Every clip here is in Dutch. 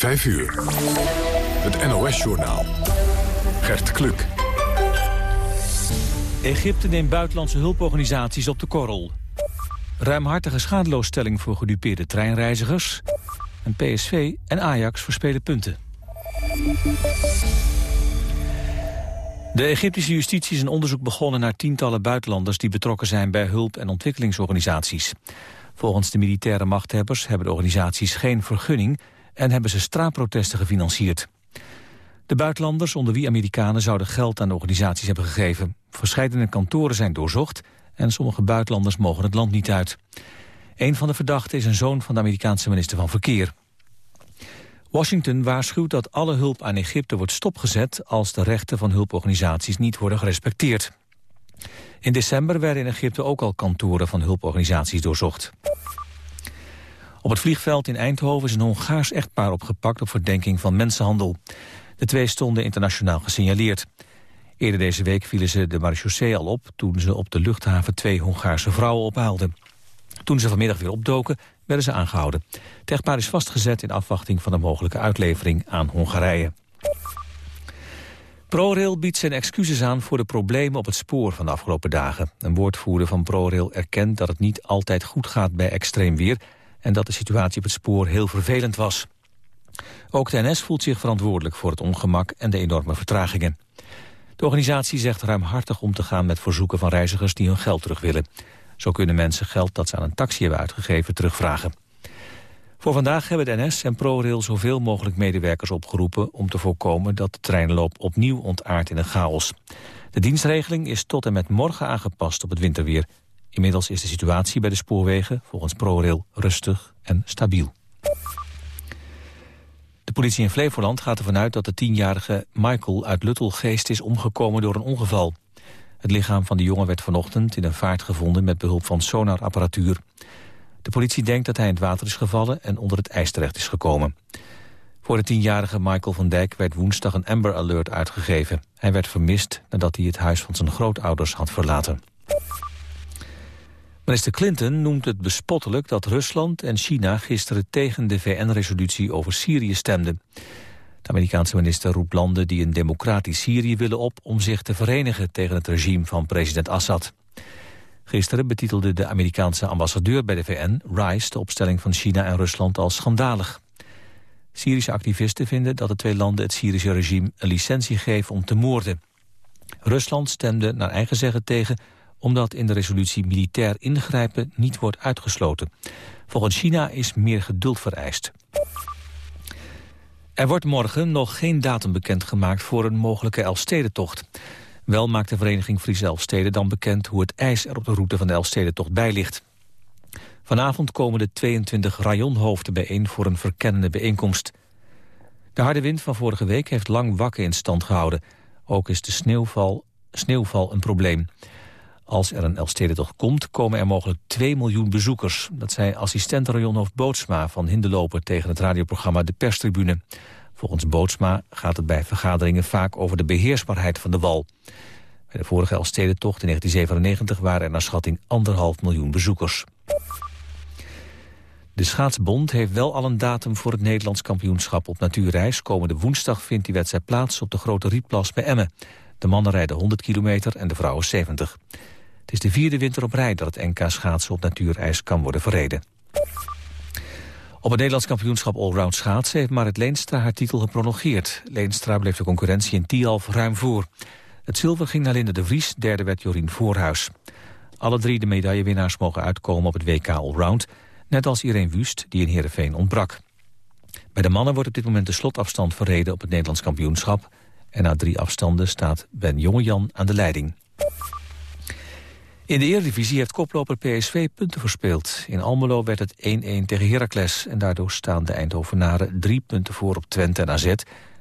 5 uur. Het NOS-journaal. Gert Kluk. Egypte neemt buitenlandse hulporganisaties op de korrel. Ruimhartige schadeloosstelling voor gedupeerde treinreizigers. En PSV en Ajax verspelen punten. De Egyptische justitie is een onderzoek begonnen naar tientallen buitenlanders die betrokken zijn bij hulp- en ontwikkelingsorganisaties. Volgens de militaire machthebbers hebben de organisaties geen vergunning en hebben ze straatprotesten gefinancierd. De buitenlanders, onder wie Amerikanen, zouden geld aan de organisaties hebben gegeven. Verscheidene kantoren zijn doorzocht en sommige buitenlanders mogen het land niet uit. Een van de verdachten is een zoon van de Amerikaanse minister van Verkeer. Washington waarschuwt dat alle hulp aan Egypte wordt stopgezet als de rechten van hulporganisaties niet worden gerespecteerd. In december werden in Egypte ook al kantoren van hulporganisaties doorzocht. Op het vliegveld in Eindhoven is een Hongaars echtpaar opgepakt op verdenking van mensenhandel. De twee stonden internationaal gesignaleerd. Eerder deze week vielen ze de marechaussee al op toen ze op de luchthaven twee Hongaarse vrouwen ophaalden. Toen ze vanmiddag weer opdoken, werden ze aangehouden. Het echtpaar is vastgezet in afwachting van de mogelijke uitlevering aan Hongarije. ProRail biedt zijn excuses aan voor de problemen op het spoor van de afgelopen dagen. Een woordvoerder van ProRail erkent dat het niet altijd goed gaat bij extreem weer... en dat de situatie op het spoor heel vervelend was. Ook de NS voelt zich verantwoordelijk voor het ongemak en de enorme vertragingen. De organisatie zegt ruimhartig om te gaan met verzoeken van reizigers die hun geld terug willen. Zo kunnen mensen geld dat ze aan een taxi hebben uitgegeven terugvragen. Voor vandaag hebben de NS en ProRail zoveel mogelijk medewerkers opgeroepen... om te voorkomen dat de treinloop opnieuw ontaart in een chaos. De dienstregeling is tot en met morgen aangepast op het winterweer. Inmiddels is de situatie bij de spoorwegen volgens ProRail rustig en stabiel. De politie in Flevoland gaat ervan uit dat de tienjarige Michael uit Luttelgeest is omgekomen door een ongeval. Het lichaam van de jongen werd vanochtend in een vaart gevonden met behulp van sonarapparatuur. De politie denkt dat hij in het water is gevallen en onder het ijs terecht is gekomen. Voor de tienjarige Michael van Dijk werd woensdag een Amber Alert uitgegeven. Hij werd vermist nadat hij het huis van zijn grootouders had verlaten. Minister Clinton noemt het bespottelijk dat Rusland en China gisteren tegen de VN-resolutie over Syrië stemden. De Amerikaanse minister roept landen die een democratisch Syrië willen op om zich te verenigen tegen het regime van president Assad. Gisteren betitelde de Amerikaanse ambassadeur bij de VN, Rice, de opstelling van China en Rusland als schandalig. Syrische activisten vinden dat de twee landen het Syrische regime een licentie geven om te moorden. Rusland stemde naar eigen zeggen tegen omdat in de resolutie militair ingrijpen niet wordt uitgesloten. Volgens China is meer geduld vereist. Er wordt morgen nog geen datum bekendgemaakt voor een mogelijke Elfstedentocht. Wel maakt de vereniging Friese Elfsteden dan bekend hoe het ijs er op de route van de Elfstedentocht bij ligt. Vanavond komen de 22 rajonhoofden bijeen voor een verkennende bijeenkomst. De harde wind van vorige week heeft lang wakken in stand gehouden. Ook is de sneeuwval, sneeuwval een probleem. Als er een Elfstedentocht komt, komen er mogelijk 2 miljoen bezoekers. Dat zei assistent rajonhoofd Bootsma van Hindeloper tegen het radioprogramma De Perstribune. Volgens Bootsma gaat het bij vergaderingen vaak over de beheersbaarheid van de wal. Bij de vorige Elfstedentocht in 1997 waren er naar schatting anderhalf miljoen bezoekers. De Schaatsbond heeft wel al een datum voor het Nederlands kampioenschap op natuurreis. Komende woensdag vindt die wedstrijd plaats op de Grote Rietplas bij Emmen. De mannen rijden 100 kilometer en de vrouwen 70. Het is de vierde winter op rij dat het NK schaatsen op natuurijs kan worden verreden. Op het Nederlands kampioenschap Allround schaatsen heeft Marit Leenstra haar titel geprolongeerd. Leenstra bleef de concurrentie in Tialf ruim voor. Het zilver ging naar Linde de Vries, derde werd Jorien Voorhuis. Alle drie de medaillewinnaars mogen uitkomen op het WK Allround... net als Irene Wust, die in Heerenveen ontbrak. Bij de mannen wordt op dit moment de slotafstand verreden op het Nederlands kampioenschap... en na drie afstanden staat Ben Jongejan aan de leiding. In de Eredivisie heeft koploper PSV punten verspeeld. In Almelo werd het 1-1 tegen Heracles... en daardoor staan de Eindhovenaren drie punten voor op Twente en AZ...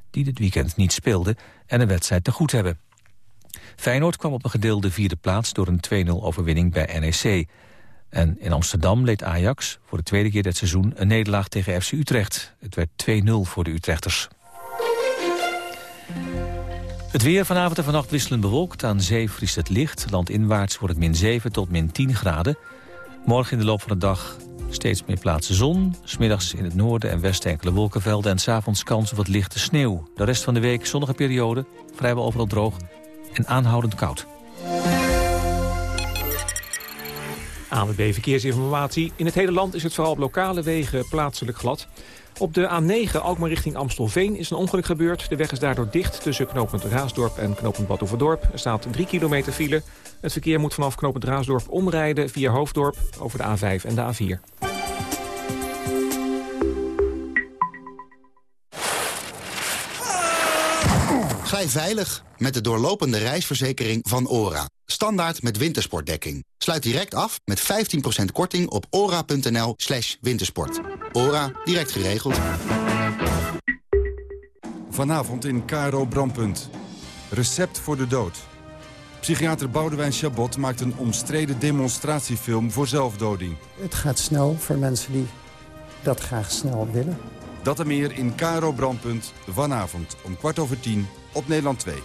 die dit weekend niet speelden en een wedstrijd te goed hebben. Feyenoord kwam op een gedeelde vierde plaats... door een 2-0 overwinning bij NEC. En in Amsterdam leed Ajax voor de tweede keer dit seizoen... een nederlaag tegen FC Utrecht. Het werd 2-0 voor de Utrechters. Het weer vanavond en vannacht wisselend bewolkt. Aan zee vriest het licht. Landinwaarts wordt het min 7 tot min 10 graden. Morgen in de loop van de dag Steeds meer plaatsen zon, smiddags in het noorden en westen enkele wolkenvelden... en s'avonds kans op wat lichte sneeuw. De rest van de week zonnige periode, vrijwel overal droog en aanhoudend koud. ANWB Verkeersinformatie. In het hele land is het vooral op lokale wegen plaatselijk glad. Op de A9 Alkmaar richting Amstelveen is een ongeluk gebeurd. De weg is daardoor dicht tussen knooppunt Raasdorp en knooppunt Badhoevedorp. Er staat 3 kilometer file. Het verkeer moet vanaf knooppunt Raasdorp omrijden via Hoofddorp over de A5 en de A4. Glij veilig met de doorlopende reisverzekering van ORA. Standaard met wintersportdekking. Sluit direct af met 15% korting op ora.nl slash wintersport. ORA, direct geregeld. Vanavond in Caro Brandpunt. Recept voor de dood. Psychiater Boudewijn Chabot maakt een omstreden demonstratiefilm voor zelfdoding. Het gaat snel voor mensen die dat graag snel willen. Dat en meer in Caro Brandpunt vanavond om kwart over tien op Nederland 2.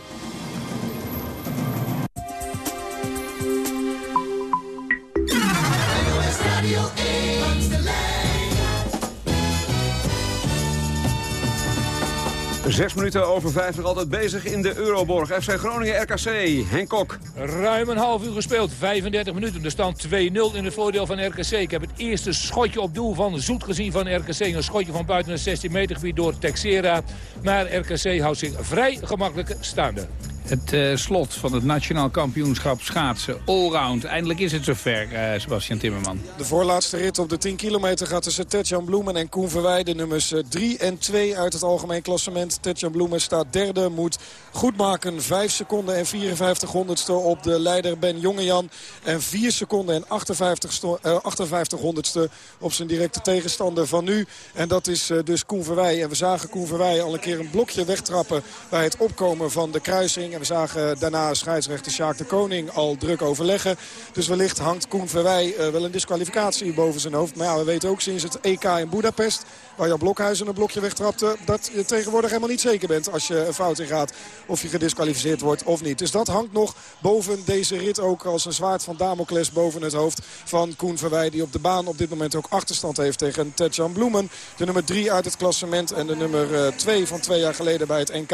Zes minuten over vijf nog altijd bezig in de Euroborg. FC Groningen RKC, Henk Kok. Ruim een half uur gespeeld, 35 minuten. De stand 2-0 in het voordeel van RKC. Ik heb het eerste schotje op doel van Zoet gezien van RKC. Een schotje van buiten het 16 meter gebied door Texera. Maar RKC houdt zich vrij gemakkelijk staande. Het uh, slot van het nationaal kampioenschap schaatsen. Allround. Eindelijk is het zover, uh, Sebastian Timmerman. De voorlaatste rit op de 10 kilometer gaat tussen Tetjan Bloemen en Koen Verwij. De nummers 3 en 2 uit het algemeen klassement. Tetjan Bloemen staat derde, moet goed maken. 5 seconden en 54 honderdste op de leider Ben Jongejan. En 4 seconden en 58, uh, 58 honderdste op zijn directe tegenstander van nu. En dat is dus Koen Verwij. En we zagen Koen Verwij al een keer een blokje wegtrappen bij het opkomen van de kruising. En we zagen daarna scheidsrechter Sjaak de Koning al druk overleggen. Dus wellicht hangt Koen Verwij uh, wel een disqualificatie boven zijn hoofd. Maar ja, we weten ook sinds het EK in Budapest... waar Jan Blokhuizen een blokje wegtrapte... dat je tegenwoordig helemaal niet zeker bent als je een fout ingaat... of je gedisqualificeerd wordt of niet. Dus dat hangt nog boven deze rit ook als een zwaard van Damocles... boven het hoofd van Koen Verwij... die op de baan op dit moment ook achterstand heeft tegen Tetjan Bloemen. De nummer 3 uit het klassement en de nummer 2 uh, van twee jaar geleden bij het NK.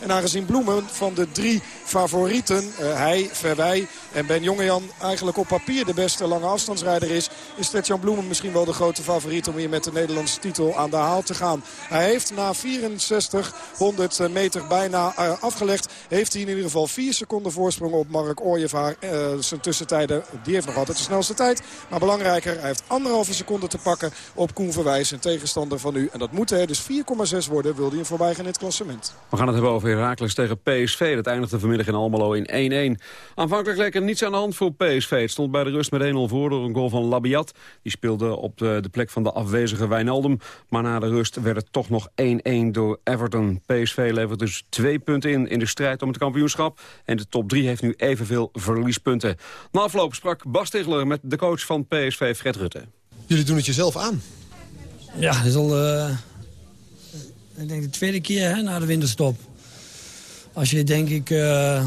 En aangezien Bloemen van de drie favorieten. Uh, hij, Verwij en Ben Jongejan eigenlijk op papier de beste lange afstandsrijder is. Is Tetjan Bloemen misschien wel de grote favoriet om hier met de Nederlandse titel aan de haal te gaan. Hij heeft na 64 100 meter bijna uh, afgelegd. Heeft hij in ieder geval 4 seconden voorsprong op Mark Ooyevaar. Uh, zijn tussentijden, die heeft nog altijd de snelste tijd. Maar belangrijker, hij heeft anderhalve seconde te pakken op Koen Verwij, zijn tegenstander van nu. En dat moet er dus 4,6 worden, wil hij hem voorbij gaan in het klassement. We gaan het hebben over Herakles tegen PSV. Dat eindigde vanmiddag in Almelo in 1-1. Aanvankelijk leek er niets aan de hand voor PSV. Het stond bij de rust met 1-0 voor door een goal van Labiat. Die speelde op de plek van de afwezige Wijnaldum. Maar na de rust werd het toch nog 1-1 door Everton. PSV levert dus twee punten in in de strijd om het kampioenschap. En de top 3 heeft nu evenveel verliespunten. Na afloop sprak Bas Tegeler met de coach van PSV, Fred Rutte. Jullie doen het jezelf aan. Ja, dat is al... Uh, ik denk de tweede keer hè, na de winterstop. Als je denk ik uh,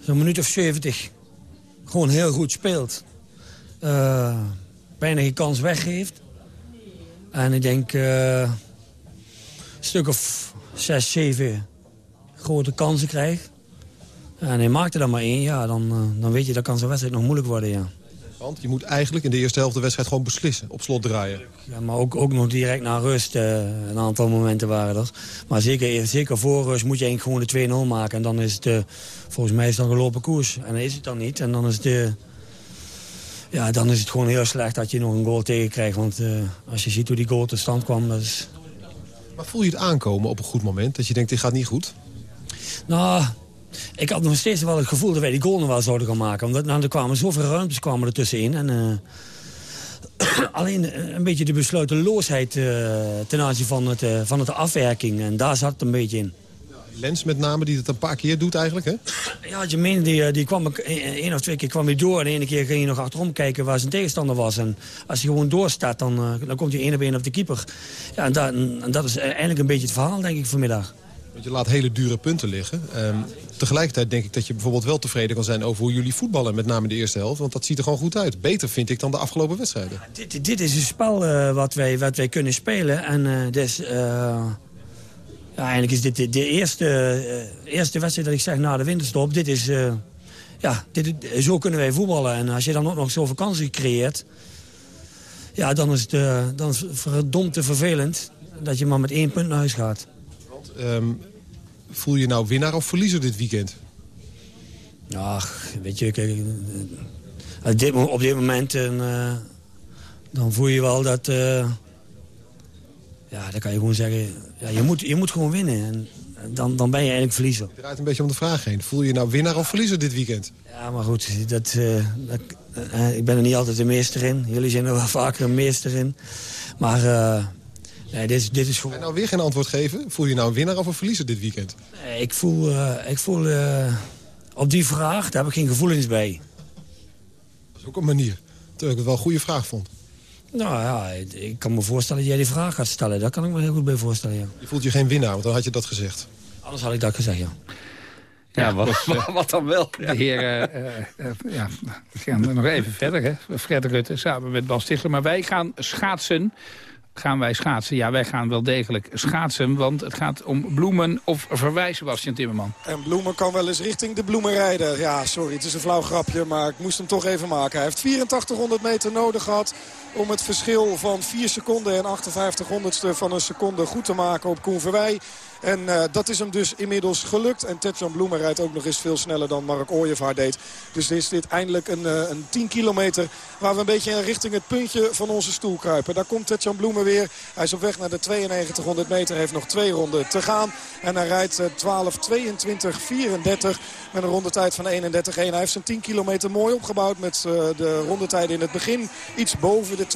zo'n minuut of 70 gewoon heel goed speelt. Uh, bijna geen kans weggeeft. En ik denk uh, een stuk of 6, 7 grote kansen krijgt. En hij maakte er maar één, ja, dan, dan weet je dat kan zo'n wedstrijd nog moeilijk worden, ja. Want je moet eigenlijk in de eerste helft de wedstrijd gewoon beslissen. Op slot draaien. Ja, maar ook, ook nog direct na rust. Uh, een aantal momenten waren dat. Maar zeker, zeker voor rust moet je eigenlijk gewoon de 2-0 maken. En dan is het, uh, volgens mij is het dan gelopen koers. En dan is het dan niet. En dan is het, uh, ja, dan is het gewoon heel slecht dat je nog een goal tegenkrijgt. Want als je ziet hoe die goal tot stand kwam, dat is... Maar voel je het aankomen op een goed moment? Dat je denkt, dit gaat niet goed? Nou, ik had nog steeds wel het gevoel dat wij die goal nog wel zouden gaan maken. Omdat nou, er kwamen zoveel ruimtes kwamen er tussenin. En, uh, alleen een beetje de besluiteloosheid uh, ten aanzien van het, van het afwerking. En daar zat het een beetje in. Lens met name, die het een paar keer doet eigenlijk, hè? Ja, Jermaine, die, die kwam één of twee keer kwam hij door. En de ene keer ging hij nog achterom kijken waar zijn tegenstander was. En als hij gewoon doorstaat, dan, dan komt hij één op één op de keeper. Ja, en, dat, en dat is eigenlijk een beetje het verhaal, denk ik, vanmiddag. Want je laat hele dure punten liggen. Ehm, tegelijkertijd denk ik dat je bijvoorbeeld wel tevreden kan zijn... over hoe jullie voetballen, met name de eerste helft. Want dat ziet er gewoon goed uit. Beter vind ik dan de afgelopen wedstrijden. Dit, dit is een spel uh, wat, wij, wat wij kunnen spelen. En uh, dus, uh, ja, eigenlijk is dit de, de eerste, eerste wedstrijd dat ik zeg na de winterstop. Dit is, ja, dit, zo kunnen wij voetballen. En als je dan ook nog zoveel kansen creëert... Ja, dan is het, dan is het verdomd te vervelend dat je maar met één punt naar huis gaat. Want, um, voel je nou winnaar of verliezer dit weekend? Ach, weet je, kijk, op dit, op dit moment dan voel je wel dat... Uh, ja, dan kan je gewoon zeggen, ja, je, moet, je moet gewoon winnen. En dan, dan ben je eigenlijk verliezer. Je draait een beetje om de vraag heen. Voel je nou winnaar of verliezer dit weekend? Ja, maar goed, dat, uh, dat ik ben er niet altijd de meester in. Jullie zijn er wel vaker een meester in. Maar Nee, dit is, dit is voor... En nou weer geen antwoord geven? Voel je nou een winnaar of een verliezer dit weekend? Nee, ik voel, ik voel op die vraag, daar heb ik geen gevoelens bij. Dat is ook een manier. Terwijl ik het wel een goede vraag vond. Nou ja, ik kan me voorstellen dat jij die vraag gaat stellen. Daar kan ik me heel goed bij voorstellen, ja. Je voelt je geen winnaar, want dan had je dat gezegd. Anders had ik dat gezegd, ja. Ja, ja wat, dus, uh, wat, dan wel? De heer, ja, we gaan nog even verder, hè. Fred Rutte samen met Bas Tichler. Maar wij gaan schaatsen gaan wij schaatsen? Ja, wij gaan wel degelijk schaatsen, want het gaat om bloemen of verwijzen, Sebastian Timmerman. En bloemen kan wel eens richting de bloemen rijden. Ja, sorry, het is een flauw grapje, maar ik moest hem toch even maken. Hij heeft 8400 meter nodig gehad om het verschil van 4 seconden en 58 honderdste van een seconde goed te maken op Koen Verwij. En uh, dat is hem dus inmiddels gelukt. En Tetjan Bloemen rijdt ook nog eens veel sneller dan Mark Ooyevaar deed. Dus is dit eindelijk een, uh, een 10 kilometer waar we een beetje richting het puntje van onze stoel kruipen. Daar komt Tetjan Bloemen weer. Hij is op weg naar de 9200 meter. Heeft nog twee ronden te gaan. En hij rijdt uh, 12, 22, 34 met een rondetijd van 31-1. Hij heeft zijn 10 kilometer mooi opgebouwd met uh, de rondetijden in het begin. Iets boven de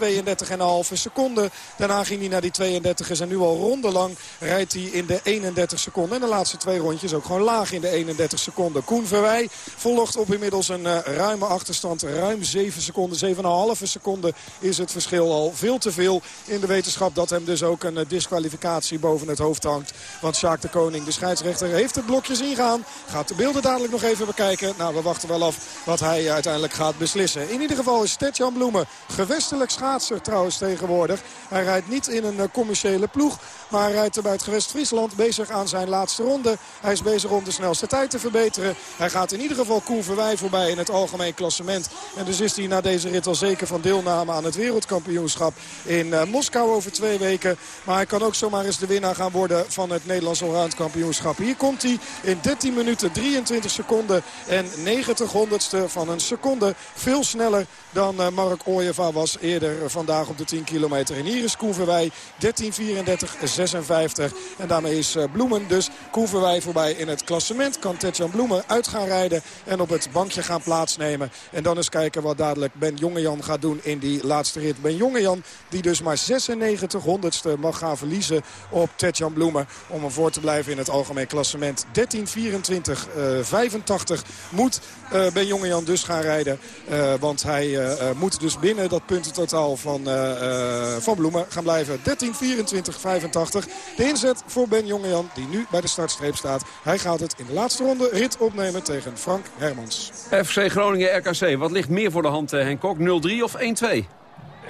32,5 seconden. Daarna ging hij naar die 32 en nu al rondelang rijdt hij in de 31 seconden. En de laatste twee rondjes ook gewoon laag in de 31 seconden. Koen Verwij volgt op inmiddels een uh, ruime achterstand. Ruim 7 seconden, 7,5 seconden is het verschil al. Veel te veel in de wetenschap dat hem dus ook een uh, disqualificatie boven het hoofd hangt. Want Sjaak de Koning, de scheidsrechter, heeft het blokjes ingaan. Gaat de beelden dadelijk nog even bekijken. Nou, we wachten wel af wat hij uiteindelijk gaat beslissen. In ieder geval is Tetjan Bloemen gewestelijk schaatser trouwens tegenwoordig. Hij rijdt niet in een commerciële ploeg. Maar hij rijdt bij het gewest Friesland bezig aan zijn laatste ronde. Hij is bezig om de snelste tijd te verbeteren. Hij gaat in ieder geval Koen Verwij voorbij in het algemeen klassement. En dus is hij na deze rit al zeker van deelname aan het wereldkampioenschap in uh, Moskou over twee weken. Maar hij kan ook zomaar eens de winnaar gaan worden van het Nederlands Allround kampioenschap. Hier komt hij in 13 minuten 23 seconden en 90 honderdste van een seconde. Veel sneller dan uh, Mark Ooyeva was eerder vandaag op de 10 kilometer. En hier is Koen Verwij 13.34.56. En daarmee is uh, Bloemen dus Koen Verwij voorbij in het klassement. Kan Tetjan Bloemen uit gaan rijden en op het bankje gaan plaatsnemen. En dan eens kijken wat dadelijk Ben Jongejan gaat doen in die laatste rit. Ben Jongejan die dus maar 96 honderdste mag gaan verliezen op Tetjan Bloemen. Om hem voor te blijven in het algemeen klassement. 13.24.85 moet uh, Ben Jongejan dus gaan rijden. Uh, want hij moet dus binnen dat puntentotaal van, van Bloemen gaan blijven. 13.24.85. De inzet voor Ben Jongejan die nu bij de startstreep staat. Hij gaat het in de laatste ronde rit opnemen tegen Frank Hermans. FC Groningen RKC. Wat ligt meer voor de hand Henk Kok? 0-3 of 1-2?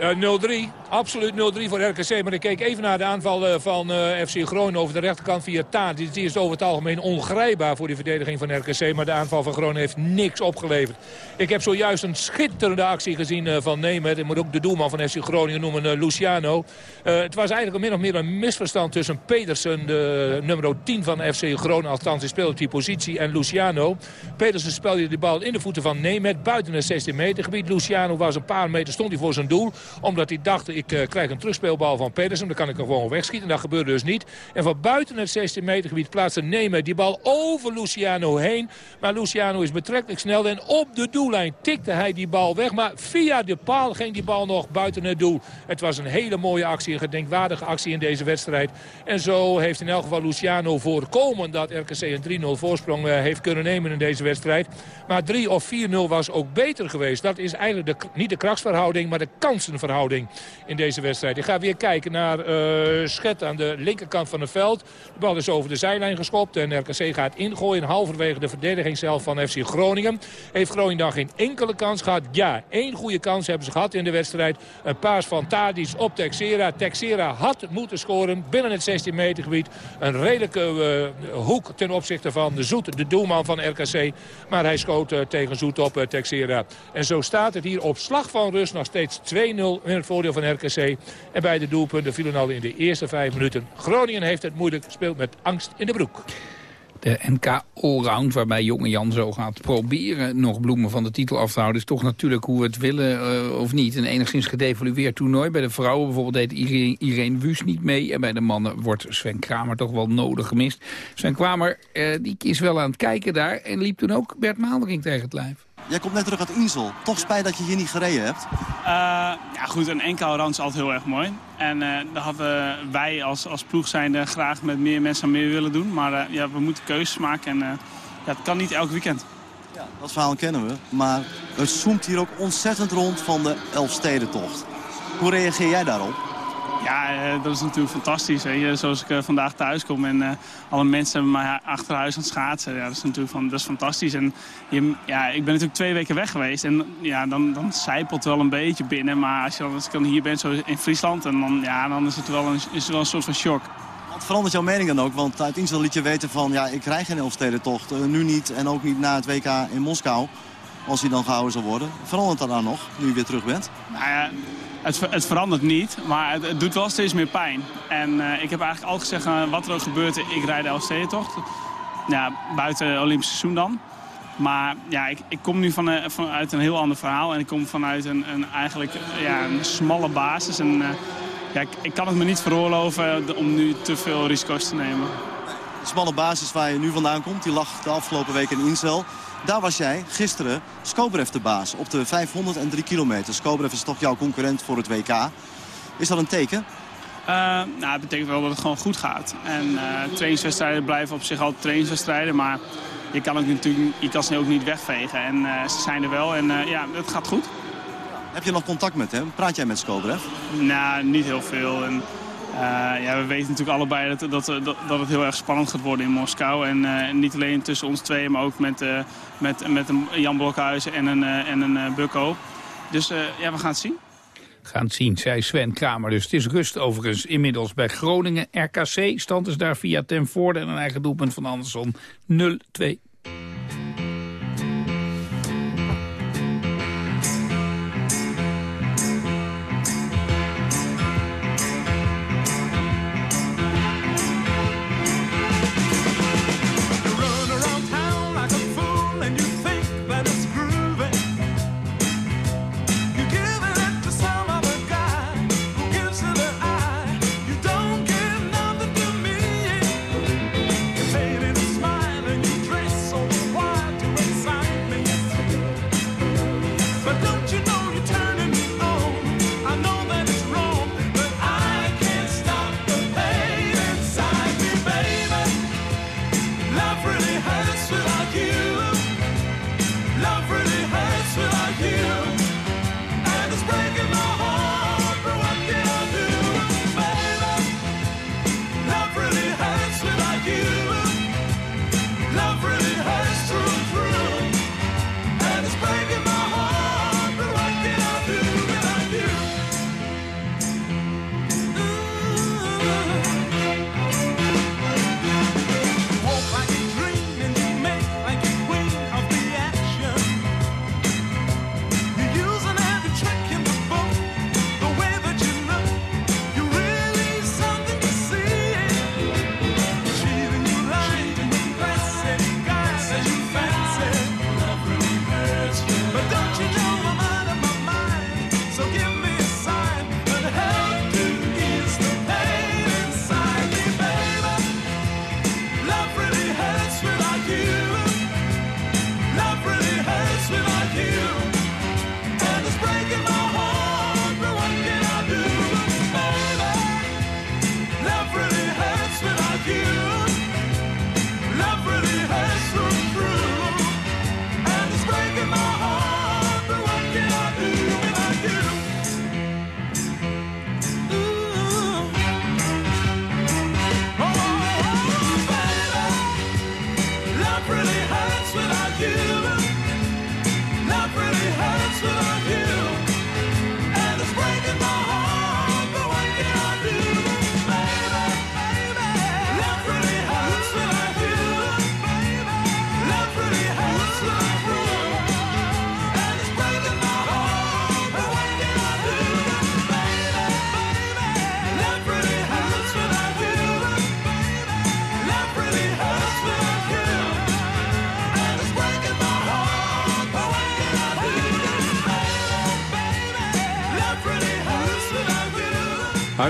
Uh, 0-3, absoluut 0-3 voor RKC. Maar ik keek even naar de aanval uh, van uh, FC Groningen over de rechterkant via Taat. Die is over het algemeen ongrijpbaar voor die verdediging van RKC. Maar de aanval van Groningen heeft niks opgeleverd. Ik heb zojuist een schitterende actie gezien van Nemer. Ik moet ook de doelman van FC Groningen noemen, Luciano. het was eigenlijk min of meer een misverstand tussen Pedersen, de nummer 10 van FC Groningen. Althans, hij speelde op die positie. En Luciano. Pedersen speelde de bal in de voeten van Nemer. Buiten het 16 meter gebied. Luciano was een paar meter, stond hij voor zijn doel omdat hij dacht, ik uh, krijg een terugspeelbal van Pedersen. Dan kan ik hem gewoon wegschieten. Dat gebeurde dus niet. En van buiten het 16 meter gebied plaatste Nemer die bal over Luciano heen. Maar Luciano is betrekkelijk snel. En op de doellijn tikte hij die bal weg. Maar via de paal ging die bal nog buiten het doel. Het was een hele mooie actie. Een gedenkwaardige actie in deze wedstrijd. En zo heeft in elk geval Luciano voorkomen dat RKC een 3-0 voorsprong uh, heeft kunnen nemen in deze wedstrijd. Maar 3 of 4-0 was ook beter geweest. Dat is eigenlijk de, niet de krachtsverhouding, maar de kansen doelpuntenverhouding in deze wedstrijd. Ik ga weer kijken naar uh, Schet aan de linkerkant van het veld. De bal is over de zijlijn geschopt en RKC gaat ingooien. Halverwege de verdediging zelf van FC Groningen. Heeft Groningen dan geen enkele kans gehad? Ja, één goede kans hebben ze gehad in de wedstrijd. Een paas van Tadic op Texera. Texera had moeten scoren binnen het 16 meter gebied. Een redelijke uh, hoek ten opzichte van de Zoet, de doelman van RKC. Maar hij schoot uh, tegen Zoet op Texera. En zo staat het hier op slag van rust nog steeds 2-0 in het voordeel van RKC. En beide doelpunten vielen al in de eerste vijf minuten. Groningen heeft het moeilijk, speelt met angst in de broek. De NK Allround, waarbij jonge Jan zo gaat proberen nog bloemen van de titel af te houden... is toch natuurlijk hoe we het willen uh, of niet. Een enigszins gedevalueerd toernooi. Bij de vrouwen bijvoorbeeld deed Irene, Irene niet mee. En bij de mannen wordt Sven Kramer toch wel nodig gemist. Sven Kramer uh, die is wel aan het kijken daar en liep toen ook Bert Maaldering tegen het lijf. Jij komt net terug uit Insel. Toch spijt dat je hier niet gereden hebt? Uh, ja goed, een NK Allround is altijd heel erg mooi. En uh, daar hadden wij als, als ploeg zijnde graag met meer mensen meer willen doen. Maar uh, ja, we moeten keuzes maken en ja, het kan niet elk weekend. Ja, dat verhaal kennen we. Maar het zoomt hier ook ontzettend rond van de Elfstedentocht. Hoe reageer jij daarop? Ja, uh, dat is natuurlijk fantastisch. Hè. Zoals ik uh, vandaag thuis kom en uh, alle mensen hebben mij achter huis aan het schaatsen. Ja, dat is natuurlijk van, dat is fantastisch. En je, ja, ik ben natuurlijk twee weken weg geweest en ja, dan, dan zijpelt het wel een beetje binnen. Maar als je als ik dan hier ben zo in Friesland, en dan, ja, dan is, het wel een, is het wel een soort van shock. Wat verandert jouw mening dan ook? Want uit Insel liet je weten van, ja, ik krijg geen Elfstedentocht. nu niet en ook niet na het WK in Moskou. Als die dan gehouden zal worden. Verandert dat dan nog, nu je weer terug bent? Nou ja, het, het, verandert niet, maar het, doet wel steeds meer pijn. En uh, ik heb eigenlijk al gezegd, uh, wat er ook gebeurt, ik rijd de. Ja, buiten het Olympisch seizoen dan. Maar ja, ik, ik kom nu van, uh, vanuit een heel ander verhaal. En ik kom vanuit een, een eigenlijk ja, een smalle basis. En ja, ik, kan het me niet veroorloven om nu te veel risico's te nemen. Smalle basis waar je nu vandaan komt, die lag de afgelopen week in Insel. Daar was jij gisteren Skobrev de baas op de 500 en 3 kilometer. Skobrev is toch jouw concurrent voor het WK. Is dat een teken? Uh, nou, het betekent wel dat het gewoon goed gaat. En uh, trainingswedstrijden blijven op zich altijd trainingswedstrijden. Maar je kan, ook natuurlijk, je kan ze ook niet wegvegen. En uh, ze zijn er wel en ja, het gaat goed. Heb je nog contact met hem? Praat jij met Skobrev? Nou, niet heel veel. En, ja, we weten natuurlijk allebei dat, dat, dat, het heel erg spannend gaat worden in Moskou. En uh, niet alleen tussen ons twee, maar ook met, uh, met, met een Jan Blokhuizen en een, en een Bukko. Dus ja, we gaan het zien. Gaan het zien, zei Sven Kramer. Dus het is rust overigens inmiddels bij Groningen. RKC stand is daar via ten voorde en een eigen doelpunt van Andersson 0-2.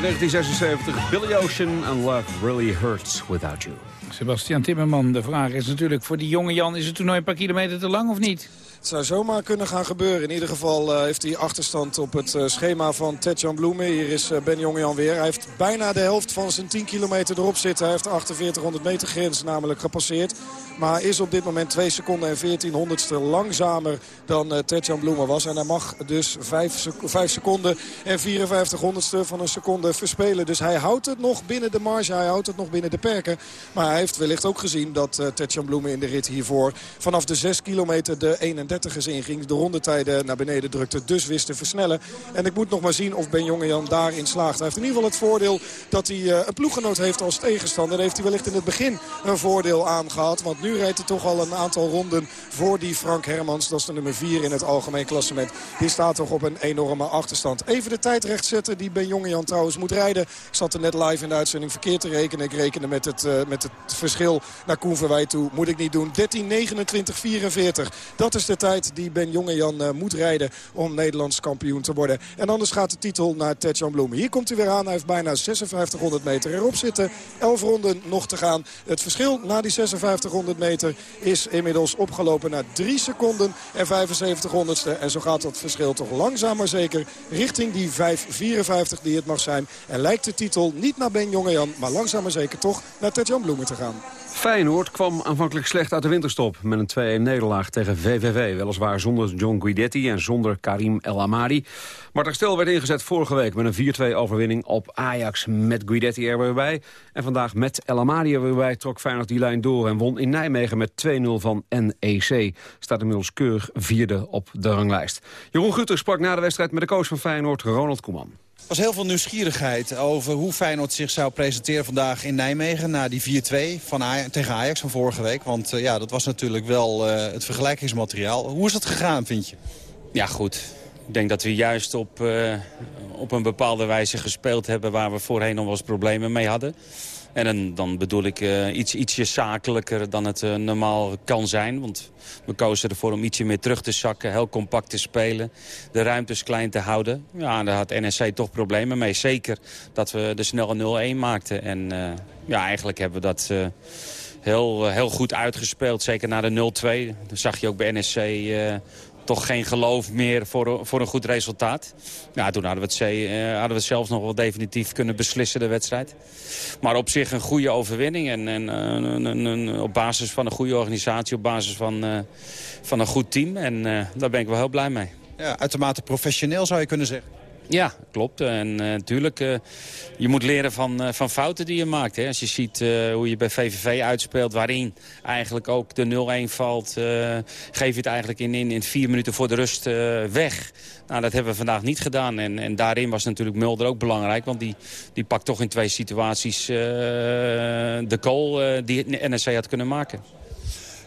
1976, Billy Ocean and Love Really Hurts Without You. Sebastian Timmerman, de vraag is natuurlijk voor die jonge Jan... is het toernooi een paar kilometer te lang of niet? Het zou zomaar kunnen gaan gebeuren. In ieder geval uh, heeft hij achterstand op het uh, schema van Tetjan Bloemen. Hier is uh, Ben Jongejan weer. Hij heeft bijna de helft van zijn 10 kilometer erop zitten. Hij heeft de 4800 meter grens namelijk gepasseerd. Maar is op dit moment 2 seconden en 14 honderdste langzamer dan uh, Tetjan Bloemen was. En hij mag dus 5, sec 5 seconden en 54 honderdste van een seconde verspelen. Dus hij houdt het nog binnen de marge, hij houdt het nog binnen de perken. Maar hij heeft wellicht ook gezien dat uh, Tetjan Bloemen in de rit hiervoor... vanaf de 6 kilometer de 31ers inging. De rondetijden naar beneden drukte, dus wist te versnellen. En ik moet nog maar zien of Ben Jongejan daarin slaagt. Hij heeft in ieder geval het voordeel dat hij uh, een ploeggenoot heeft als tegenstander. Daar heeft hij wellicht in het begin een voordeel aan gehad. Want rijdt hij toch al een aantal ronden voor die Frank Hermans. Dat is de nummer 4 in het algemeen klassement. Die staat toch op een enorme achterstand. Even de tijd rechtzetten die Ben Jongejan trouwens moet rijden. Ik zat er net live in de uitzending verkeerd te rekenen. Ik rekende met het, uh, met het verschil naar Koen Verwij toe. Moet ik niet doen. 13, 29, 44. Dat is de tijd die Ben Jongejan uh, moet rijden om Nederlands kampioen te worden. En anders gaat de titel naar Tetjan Bloemen. Hier komt hij weer aan. Hij heeft bijna 5600 meter erop zitten. 11 ronden nog te gaan. Het verschil na die 5600 meter is inmiddels opgelopen naar 3 seconden en 75 honderdste. En zo gaat dat verschil toch langzaam maar zeker richting die 5,54 die het mag zijn. En lijkt de titel niet naar Ben Jongejan, maar langzaam maar zeker toch naar Tetjan Bloemen te gaan. Feyenoord kwam aanvankelijk slecht uit de winterstop met een 2-1 nederlaag tegen VVV. Weliswaar zonder John Guidetti en zonder Karim El Amadi. Maar Stel werd ingezet vorige week met een 4-2 overwinning op Ajax met Guidetti er weer bij. En vandaag met El Amadi er weer bij trok Feyenoord die lijn door en won in Nijmegen met 2-0 van NEC. Staat inmiddels keurig vierde op de ranglijst. Jeroen Gutter sprak na de wedstrijd met de coach van Feyenoord, Ronald Koeman. Er was heel veel nieuwsgierigheid over hoe Feyenoord zich zou presenteren vandaag in Nijmegen... na die 4-2 van Aj tegen Ajax van vorige week. Want uh, ja, dat was natuurlijk wel uh, het vergelijkingsmateriaal. Hoe is dat gegaan, vind je? Ja, goed. Ik denk dat we juist op, uh, op een bepaalde wijze gespeeld hebben... waar we voorheen nog wel eens problemen mee hadden. En dan, bedoel ik uh, iets, ietsje zakelijker dan het uh, normaal kan zijn. Want we kozen ervoor om ietsje meer terug te zakken. Heel compact te spelen. De ruimtes klein te houden. Ja, daar had NSC toch problemen mee. Zeker dat we de snelle 0-1 maakten. En uh, ja, eigenlijk hebben we dat heel, heel goed uitgespeeld. Zeker na de 0-2. Dan zag je ook bij NSC toch geen geloof meer voor, voor een goed resultaat. Ja, toen hadden we, het, uh, hadden we zelfs nog wel definitief kunnen beslissen, de wedstrijd. Maar op zich een goede overwinning. En, en uh, op basis van een goede organisatie, op basis van, uh, van een goed team. En daar ben ik wel heel blij mee. Ja, uitermate professioneel zou je kunnen zeggen. Ja, klopt. En natuurlijk, uh, je moet leren van, uh, van fouten die je maakt. Hè. Als je ziet hoe je bij VVV uitspeelt, waarin eigenlijk ook de 0-1 valt... geef je het eigenlijk in, in, in vier minuten voor de rust weg. Nou, dat hebben we vandaag niet gedaan. En, en daarin was natuurlijk Mulder ook belangrijk. Want die, die pakt toch in twee situaties de goal die NSC had kunnen maken.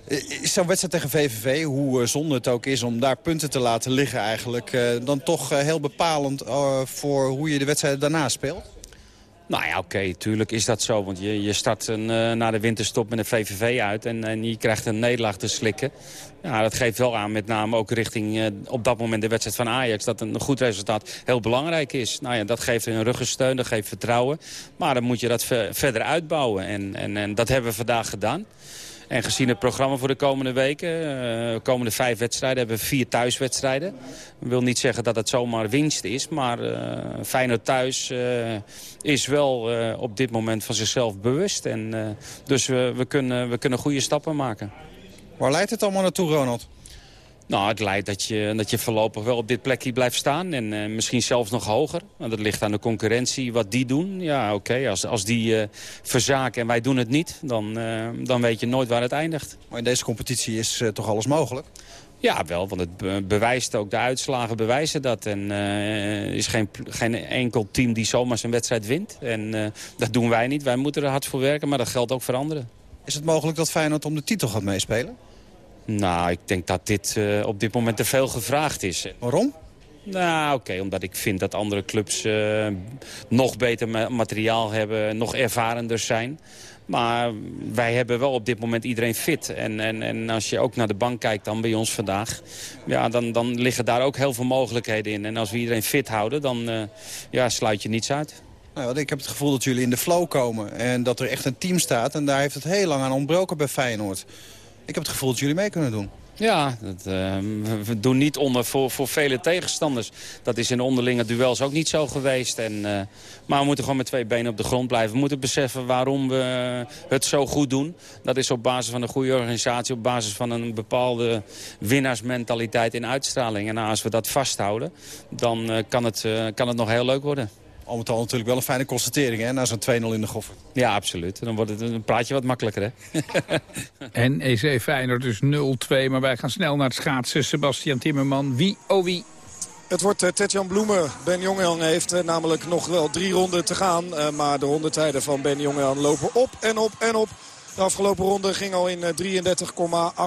Is zo'n wedstrijd tegen VVV, hoe zonde het ook is om daar punten te laten liggen eigenlijk... dan toch heel bepalend voor hoe je de wedstrijd daarna speelt? Nou ja, oké, okay, tuurlijk is dat zo. Want je, je start een, na de winterstop met een VVV uit en, en je krijgt een nederlaag te slikken. Ja, dat geeft wel aan, met name ook richting op dat moment de wedstrijd van Ajax... dat een goed resultaat heel belangrijk is. Nou ja, dat geeft een ruggensteun, dat geeft vertrouwen. Maar dan moet je dat ver, verder uitbouwen en, en, en dat hebben we vandaag gedaan. En gezien het programma voor de komende weken, uh, komende vijf wedstrijden, hebben we vier thuiswedstrijden. Ik wil niet zeggen dat het zomaar winst is, maar uh, Feyenoord thuis uh, is wel op dit moment van zichzelf bewust. En, dus we, we, kunnen, we kunnen goede stappen maken. Waar leidt het allemaal naartoe, Ronald? Nou, het leidt dat je, dat je voorlopig wel op dit plekje blijft staan. En uh, misschien zelfs nog hoger. Want dat ligt aan de concurrentie, wat die doen. Ja, oké, okay. als, als die uh, verzaken en wij doen het niet... Dan, uh, dan weet je nooit waar het eindigt. Maar in deze competitie is toch alles mogelijk? Ja, wel, want het bewijst ook, de uitslagen bewijzen dat. En er is geen, geen enkel team die zomaar zijn wedstrijd wint. En dat doen wij niet. Wij moeten er hard voor werken, maar dat geldt ook voor anderen. Is het mogelijk dat Feyenoord om de titel gaat meespelen? Nou, ik denk dat dit uh, op dit moment te veel gevraagd is. Waarom? Nou, oké, okay, omdat ik vind dat andere clubs uh, nog beter materiaal hebben, nog ervarender zijn. Maar wij hebben wel op dit moment iedereen fit. En, en, en als je ook naar de bank kijkt dan bij ons vandaag... Ja, dan, dan liggen daar ook heel veel mogelijkheden in. En als we iedereen fit houden, dan uh, ja, sluit je niets uit. Nou, ik heb het gevoel dat jullie in de flow komen. En dat er echt een team staat. En daar heeft het heel lang aan ontbroken bij Feyenoord. Ik heb het gevoel dat jullie mee kunnen doen. Ja, dat, uh, we doen niet onder voor, voor vele tegenstanders. Dat is in onderlinge duels ook niet zo geweest. En, uh, maar we moeten gewoon met twee benen op de grond blijven. We moeten beseffen waarom we het zo goed doen. Dat is op basis van een goede organisatie, op basis van een bepaalde winnaarsmentaliteit in uitstraling. En als we dat vasthouden, dan uh, kan, het, kan het nog heel leuk worden al met al natuurlijk wel een fijne constatering hè, na zo'n 2-0 in de goffer. Ja, absoluut. Dan wordt het een praatje wat makkelijker, hè? en EC Feyenoord dus 0-2, maar wij gaan snel naar het schaatsen. Sebastian Timmerman, wie oh wie? Het wordt uh, Tetjan Bloemen. Ben Jongejan heeft uh, namelijk nog wel drie ronden te gaan. Uh, maar de rondetijden van Ben Jongejan lopen op en op en op. De afgelopen ronde ging al in 33,8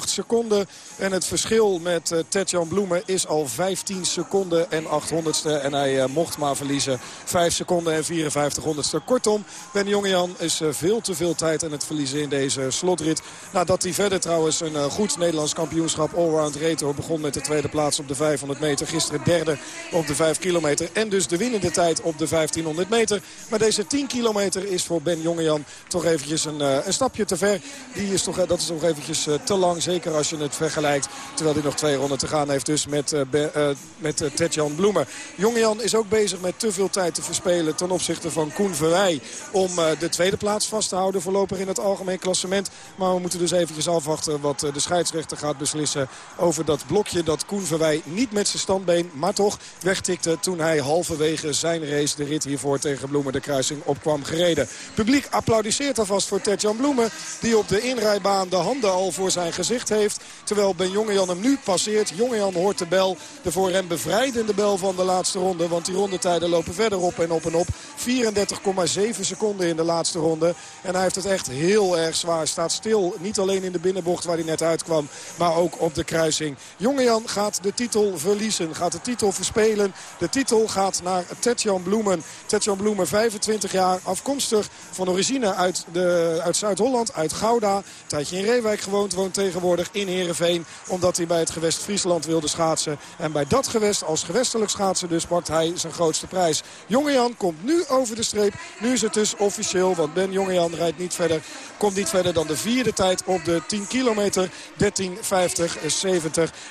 seconden. En het verschil met uh, Tetjan Bloemen is al 15 seconden en 800ste. En hij uh, mocht maar verliezen. 5 seconden en 54 honderdste. Kortom, Ben Jongejan is veel te veel tijd aan het verliezen in deze slotrit. Nadat hij verder trouwens een goed Nederlands kampioenschap allround reed. Begon met de tweede plaats op de 500 meter. Gisteren derde op de 5 kilometer. En dus de winnende tijd op de 1500 meter. Maar deze 10 kilometer is voor Ben Jongejan toch eventjes een, een stapje te Die is toch, dat is nog eventjes te lang. Zeker als je het vergelijkt Terwijl hij nog twee ronden te gaan heeft dus met, uh, met Tetjan Bloemen. Jongejan is ook bezig met te veel tijd te verspelen ten opzichte van Koen Verwij. Om de tweede plaats vast te houden voorlopig in het algemeen klassement. Maar we moeten dus eventjes afwachten wat de scheidsrechter gaat beslissen over dat blokje. Dat Koen Verwij niet met zijn standbeen, maar toch wegtikte toen hij halverwege zijn race de rit hiervoor tegen Bloemen de kruising opkwam gereden. Publiek applaudisseert alvast voor Tetjan Bloemen. Die op de inrijbaan de handen al voor zijn gezicht heeft. Terwijl Ben Jongejan hem nu passeert. Jongejan hoort de bel, de voor hem bevrijdende bel van de laatste ronde. Want die rondetijden lopen verder op en op en op. 34,7 seconden in de laatste ronde. En hij heeft het echt heel erg zwaar. Staat stil, niet alleen in de binnenbocht waar hij net uitkwam. Maar ook op de kruising. Jongejan gaat de titel verliezen. Gaat de titel verspelen. De titel gaat naar Tetjan Bloemen. Tetjan Bloemen, 25 jaar, afkomstig van origine uit, de, uit Zuid-Holland, uit Gouda. Een tijdje in Reewijk gewoond, woont tegenwoordig in Heerenveen. Omdat hij bij het gewest Friesland wilde schaatsen. En bij dat gewest, als gewestelijk schaatsen dus, pakt hij zijn grootste prijs. Jongejan komt nu over de streep. Nu is het dus officieel, want Ben Jongejan rijdt niet verder. Komt niet verder dan de vierde tijd op de 10 kilometer. 13.50-70.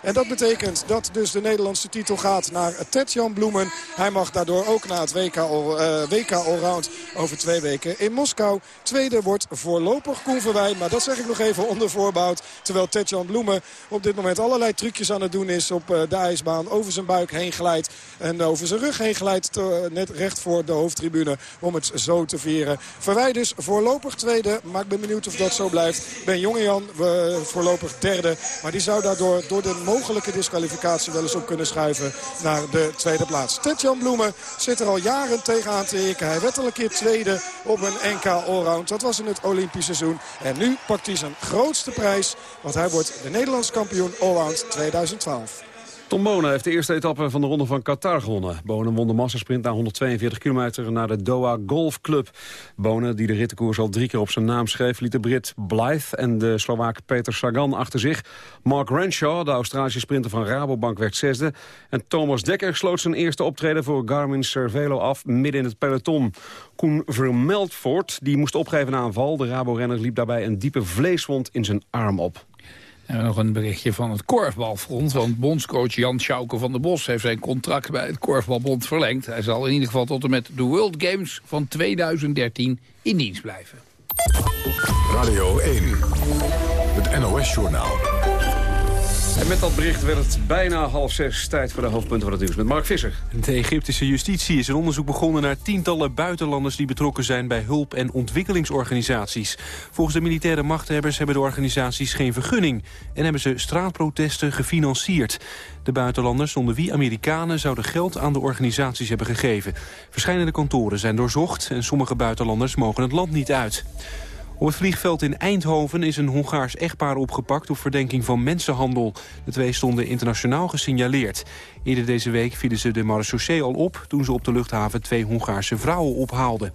En dat betekent dat dus de Nederlandse titel gaat naar Tetjan Bloemen. Hij mag daardoor ook naar het WK, uh, WK Allround over twee weken in Moskou. Tweede wordt voorlopig Koen. Maar dat zeg ik nog even onder voorbouw. Terwijl Tetjan Bloemen op dit moment allerlei trucjes aan het doen is op uh, de ijsbaan. Over zijn buik heen glijdt en over zijn rug heen glijdt. Te, net recht voor de hoofdtribune om het zo te vieren. Verwij dus voorlopig tweede. Maar ik ben benieuwd of dat zo blijft. Ben Jongejan uh, voorlopig derde. Maar die zou daardoor door de mogelijke disqualificatie wel eens op kunnen schuiven naar de tweede plaats. Tetjan Bloemen zit er al jaren tegenaan te hikken. Hij werd al een keer tweede op een NK Allround. Dat was in het Olympisch seizoen. En nu pakt hij zijn grootste prijs. Want hij wordt de Nederlands kampioen Allround 2012. Tom Bonen heeft de eerste etappe van de Ronde van Qatar gewonnen. Bonen won de massasprint na 142 kilometer naar de Doha Golf Club. Bonen, die de rittenkoers al drie keer op zijn naam schreef... liet de Brit Blythe en de Slovaak Peter Sagan achter zich. Mark Renshaw, de Australische sprinter van Rabobank, werd zesde. En Thomas Dekker sloot zijn eerste optreden voor Garmin Cervelo af... midden in het peloton. Koen Vermeldvoort die moest opgeven na een val. De Rabo-renner liep daarbij een diepe vleeswond in zijn arm op. En nog een berichtje van het korfbalfront. Want bondscoach Jan Schauke van der Bos heeft zijn contract bij het Korfbalbond verlengd. Hij zal in ieder geval tot en met de World Games van 2013 in dienst blijven. Radio 1, het NOS-journaal. En met dat bericht werd het bijna half zes tijd voor de hoofdpunten van het nieuws met Mark Visser. De Egyptische justitie is een onderzoek begonnen naar tientallen buitenlanders die betrokken zijn bij hulp- en ontwikkelingsorganisaties. Volgens de militaire machthebbers hebben de organisaties geen vergunning en hebben ze straatprotesten gefinancierd. De buitenlanders, onder wie Amerikanen, zouden geld aan de organisaties hebben gegeven. Verschillende kantoren zijn doorzocht en sommige buitenlanders mogen het land niet uit. Op het vliegveld in Eindhoven is een Hongaars echtpaar opgepakt... op verdenking van mensenhandel. De twee stonden internationaal gesignaleerd. Eerder deze week vielen ze de marechaussee al op... toen ze op de luchthaven twee Hongaarse vrouwen ophaalden.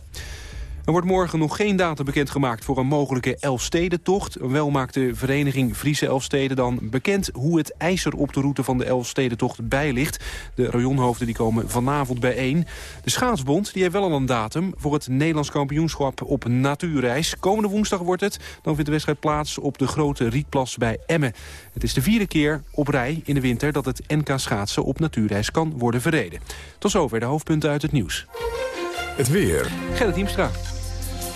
Er wordt morgen nog geen datum bekendgemaakt voor een mogelijke Elfstedentocht. Wel maakt de vereniging Friese Elfsteden dan bekend hoe het ijzer op de route van de Elfstedentocht bijligt. De rayonhoofden die komen vanavond bijeen. De Schaatsbond die heeft wel al een datum voor het Nederlands kampioenschap op natuurreis. Komende woensdag wordt het. Dan vindt de wedstrijd plaats op de grote Rietplas bij Emmen. Het is de vierde keer op rij in de winter dat het NK schaatsen op natuurreis kan worden verreden. Tot zover de hoofdpunten uit het nieuws. Het weer. Gerrit Hiemstra.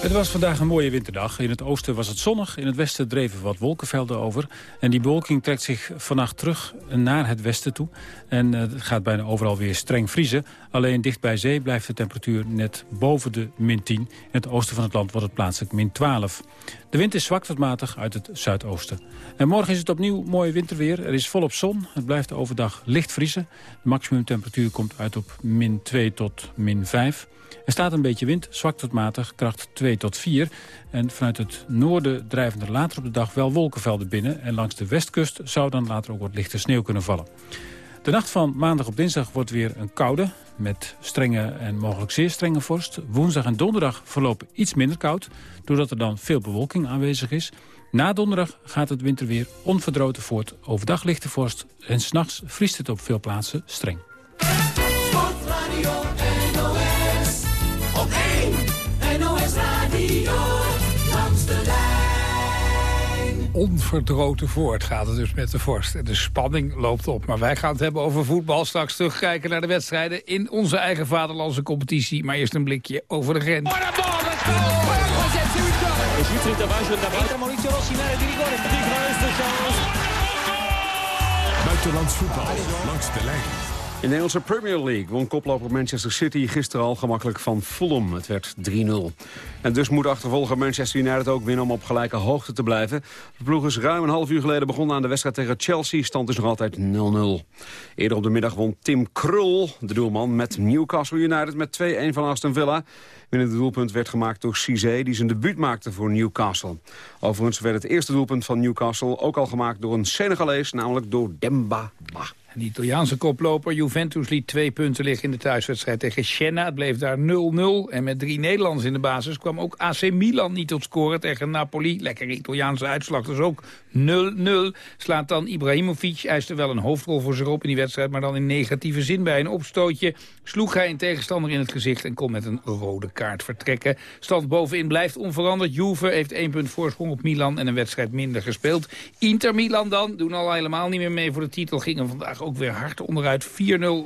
Het was vandaag een mooie winterdag. In het oosten was het zonnig, in het westen dreven wat wolkenvelden over. En die bewolking trekt zich vannacht terug naar het westen toe. En uh, het gaat bijna overal weer streng vriezen. Alleen dicht bij zee blijft de temperatuur net boven de min 10. In het oosten van het land wordt het plaatselijk min 12. De wind is zwak tot matig uit het zuidoosten. En morgen is het opnieuw mooi winterweer. Er is volop zon. Het blijft overdag licht vriezen. De maximumtemperatuur komt uit op min 2 tot min 5. Er staat een beetje wind, zwak tot matig, kracht 2 tot 4. En vanuit het noorden drijven er later op de dag wel wolkenvelden binnen. En langs de westkust zou dan later ook wat lichte sneeuw kunnen vallen. De nacht van maandag op dinsdag wordt weer een koude... met strenge en mogelijk zeer strenge vorst. Woensdag en donderdag verlopen iets minder koud... doordat er dan veel bewolking aanwezig is. Na donderdag gaat het winterweer onverdroten voort. Overdag lichte vorst en s'nachts vriest het op veel plaatsen streng. Onverdroten voort gaat het dus met de vorst. De spanning loopt op. Maar wij gaan het hebben over voetbal. Straks terugkijken naar de wedstrijden in onze eigen vaderlandse competitie. Maar eerst een blikje over de grens. Buitenlands voetbal langs de lijn. In de Nederlandse Premier League won koploper Manchester City gisteren al gemakkelijk van Fulham. Het werd 3-0. En dus moet achtervolger Manchester United ook winnen om op gelijke hoogte te blijven. De ploeg is ruim een half uur geleden begonnen aan de wedstrijd tegen Chelsea. Stand is nog altijd 0-0. Eerder op de middag won Tim Krul, de doelman, met Newcastle United met 2-1 van Aston Villa. Winnende doelpunt werd gemaakt door Cizé, die zijn debuut maakte voor Newcastle. Overigens werd het eerste doelpunt van Newcastle ook al gemaakt door een Senegalees, namelijk door Demba Ba. De Italiaanse koploper Juventus liet twee punten liggen in de thuiswedstrijd tegen Siena. Het bleef daar 0-0. En met drie Nederlanders in de basis kwam ook AC Milan niet tot scoren tegen Napoli. Lekkere Italiaanse uitslag dus ook 0-0. Slaat dan Ibrahimovic, eiste wel een hoofdrol voor zich op in die wedstrijd... maar dan in negatieve zin bij een opstootje. Sloeg hij een tegenstander in het gezicht en kon met een rode kaart vertrekken. Stand bovenin blijft onveranderd. Juve heeft één punt voorsprong op Milan en een wedstrijd minder gespeeld. Inter Milan dan, doen al helemaal niet meer mee voor de titel... gingen vandaag ook weer hard onderuit. 4-0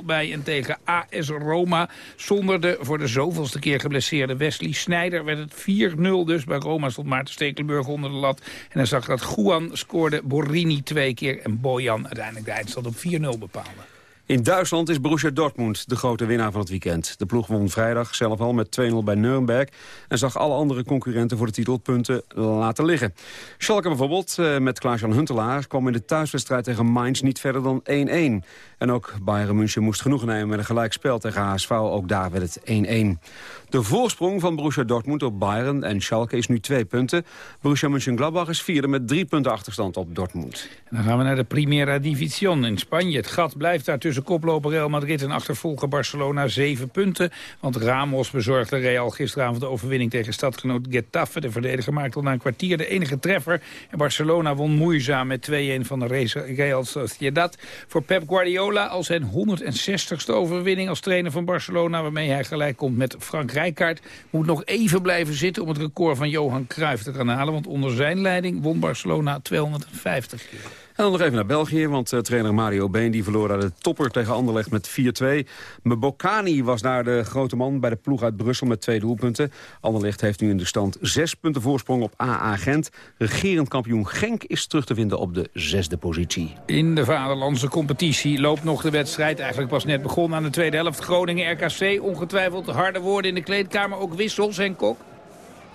bij en tegen AS Roma. Zonder de voor de zoveelste keer geblesseerde Wesley Sneijder werd het 4-0 dus. Bij Roma stond Maarten Stekelenburg onder de lat. En dan zag dat Juan scoorde Borini twee keer en Bojan uiteindelijk de eindstand op 4-0 bepaalde. In Duitsland is Borussia Dortmund de grote winnaar van het weekend. De ploeg won vrijdag zelf al met 2-0 bij Nuremberg... en zag alle andere concurrenten voor de titelpunten laten liggen. Schalke bijvoorbeeld, eh, met Klaas-Jan Huntelaar... kwam in de thuiswedstrijd tegen Mainz niet verder dan 1-1. En ook Bayern München moest genoegen nemen met een gelijkspel tegen HSV. Ook daar werd het 1-1. De voorsprong van Borussia Dortmund op Bayern en Schalke is nu twee punten. Borussia Mönchengladbach is vierde met drie punten achterstand op Dortmund. En dan gaan we naar de Primera División in Spanje. Het gat blijft daar tussen koploper Real Madrid en achtervolger Barcelona zeven punten. Want Ramos bezorgde Real gisteravond de overwinning tegen stadgenoot Getafe. De verdediger maakte al na een kwartier de enige treffer. En Barcelona won moeizaam met 2-1 van de Real Sociedad. Voor Pep Guardiola al zijn 160ste overwinning als trainer van Barcelona... waarmee hij gelijk komt met Frankrijk. Rijkaard moet nog even blijven zitten om het record van Johan Cruijff te gaan halen. Want onder zijn leiding won Barcelona 250 keer. En dan nog even naar België, want uh, trainer Mario Been die verloor aan de topper tegen Anderlecht met 4-2. Mbokani was daar de grote man bij de ploeg uit Brussel met twee doelpunten. Anderlecht heeft nu in de stand zes punten voorsprong op AA Gent. Regerend kampioen Genk is terug te vinden op de zesde positie. In de vaderlandse competitie loopt nog de wedstrijd. Eigenlijk pas net begonnen aan de tweede helft. Groningen-RKC, ongetwijfeld harde woorden in de kleedkamer. Ook wissels en Kok.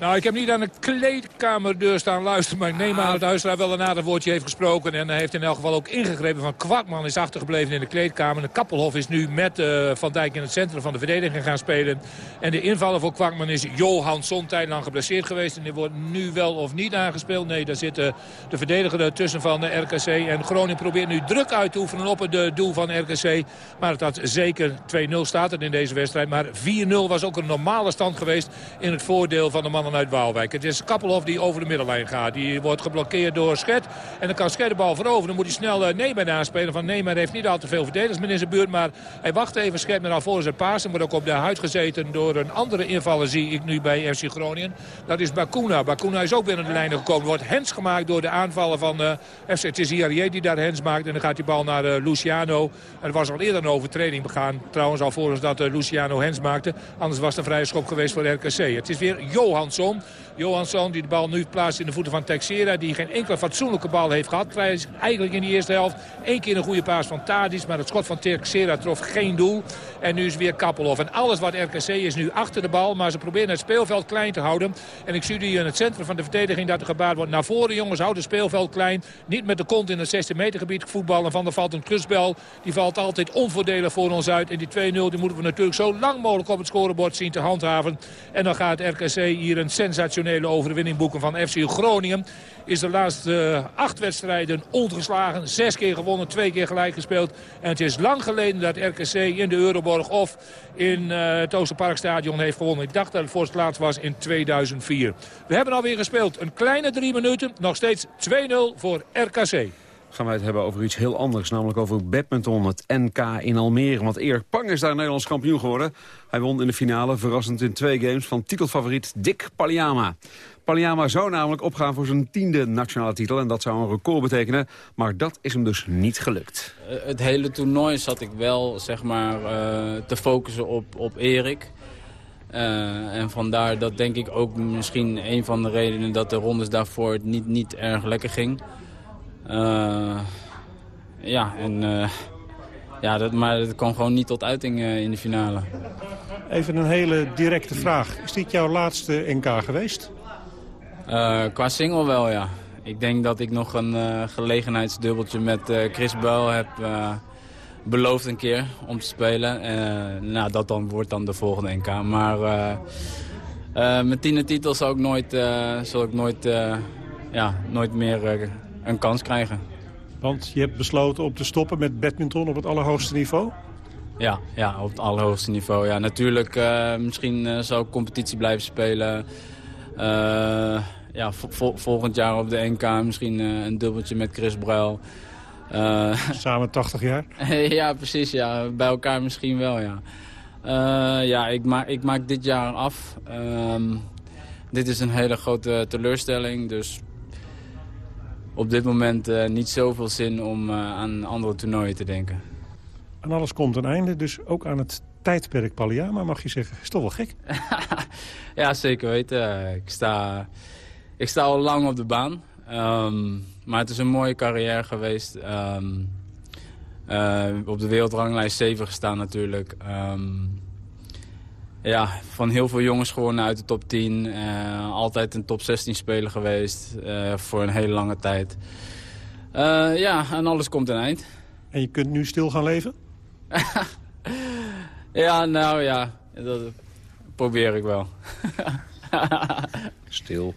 Nou, ik heb niet aan de kleedkamerdeur staan luisteren. Maar ik neem aan dat Huisraad wel een aardig woordje heeft gesproken. En hij heeft in elk geval ook ingegrepen van Kwakman is achtergebleven in de kleedkamer. De Kappelhof is nu met uh, Van Dijk in het centrum van de verdediging gaan spelen. En de invaller voor Kwakman is Johansson. Tijdlang geblesseerd geweest. En die wordt nu wel of niet aangespeeld. Nee, daar zit uh, de verdediger tussen van de RKC. En Groningen probeert nu druk uit te oefenen op het doel van RKC. Maar het had zeker 2-0 staat het in deze wedstrijd. Maar 4-0 was ook een normale stand geweest in het voordeel van de mannen uit Waalwijk. Het is Kappelhof die over de middellijn gaat. Die wordt geblokkeerd door Schet. En dan kan Schet de bal veroveren. Dan moet hij snel uh, Neeman aanspelen. Van Neeman heeft niet al te veel verdedigers in zijn buurt. Maar hij wacht even. Schet met alvorens het paas. En wordt ook op de huid gezeten door een andere invaller zie ik nu bij FC Groningen. Dat is Bakuna. Bakuna is ook binnen de lijnen gekomen. Wordt hens gemaakt door de aanvallen van FC. Het is Hiarie die daar hens maakt. En dan gaat die bal naar uh, Luciano. Er was al eerder een overtreding begaan. Trouwens alvorens dat Luciano hens maakte. Anders was het een vrije schop geweest voor RKC. Het is weer Johansson. Die de bal nu plaatst in de voeten van Texera. Die geen enkele fatsoenlijke bal heeft gehad. Eigenlijk in die eerste helft één keer een goede paas van Tadis. Maar het schot van Texera trof geen doel. En nu is weer Kappelhof. En alles wat RKC is nu achter de bal. Maar ze proberen het speelveld klein te houden. En ik zie hier in het centrum van de verdediging dat er gebaard wordt. Naar voren jongens, houden het speelveld klein. Niet met de kont in het 16 meter gebied voetballen. Van der valt een kustbel. Die valt altijd onvoordelig voor ons uit. En die 2-0 die moeten we natuurlijk zo lang mogelijk op het scorebord zien te handhaven. En dan gaat RKC hier een sensationele overwinning boeken van FC Groningen. Is de laatste uh, acht wedstrijden ongeslagen. Zes keer gewonnen, twee keer gelijk gespeeld. En het is lang geleden dat RKC in de Euroborg of in uh, het Oosterparkstadion heeft gewonnen. Ik dacht dat het voor het laatst was in 2004. We hebben alweer gespeeld een kleine drie minuten. Nog steeds 2-0 voor RKC gaan wij het hebben over iets heel anders. Namelijk over badminton, het NK in Almere. Want Erik Pang is daar Nederlands kampioen geworden. Hij won in de finale, verrassend in twee games, van titelfavoriet Dick Paliama. Paliama zou namelijk opgaan voor zijn tiende nationale titel. En dat zou een record betekenen. Maar dat is hem dus niet gelukt. Het hele toernooi zat ik wel zeg maar, uh, te focussen op, op Erik. Uh, en vandaar dat denk ik ook misschien een van de redenen dat de rondes daarvoor niet, niet erg lekker ging. Uh, ja, en, uh, ja dat, maar dat kwam gewoon niet tot uiting uh, in de finale. Even een hele directe vraag. Is dit jouw laatste NK geweest? qua single wel, ja. Ik denk dat ik nog een gelegenheidsdubbeltje met Chris Buil heb beloofd een keer om te spelen. nou, dat dan wordt dan de volgende NK. Maar met tiende titel zal ik nooit, zal ik nooit, ja, nooit meer een kans krijgen. Want je hebt besloten om te stoppen met badminton op het allerhoogste niveau? Ja, ja op het allerhoogste niveau. Ja, natuurlijk, uh, misschien uh, zou ik competitie blijven spelen. Uh, ja, vo volgend jaar op de NK misschien een dubbeltje met Chris Bruil. Samen 80 jaar? ja, precies. Ja. Bij elkaar misschien wel, ja. ja, ik maak, ik maak dit jaar af. Ehm, dit is een hele grote teleurstelling, dus op dit moment uh, niet zoveel zin om uh, aan andere toernooien te denken. En alles komt een einde, dus ook aan het tijdperk Paliama mag je zeggen. Is toch wel gek? ja, zeker weten. Ik sta, ik sta al lang op de baan. Um, maar het is een mooie carrière geweest. Um, uh, op de wereldranglijst 7 gestaan natuurlijk. Um, ja, van heel veel jongens gewonnen uit de top 10. Uh, altijd een top 16 speler geweest uh, voor een hele lange tijd. Uh, ja, en alles komt een eind. En je kunt nu stil gaan leven? ja, nou ja, dat probeer ik wel. Stil.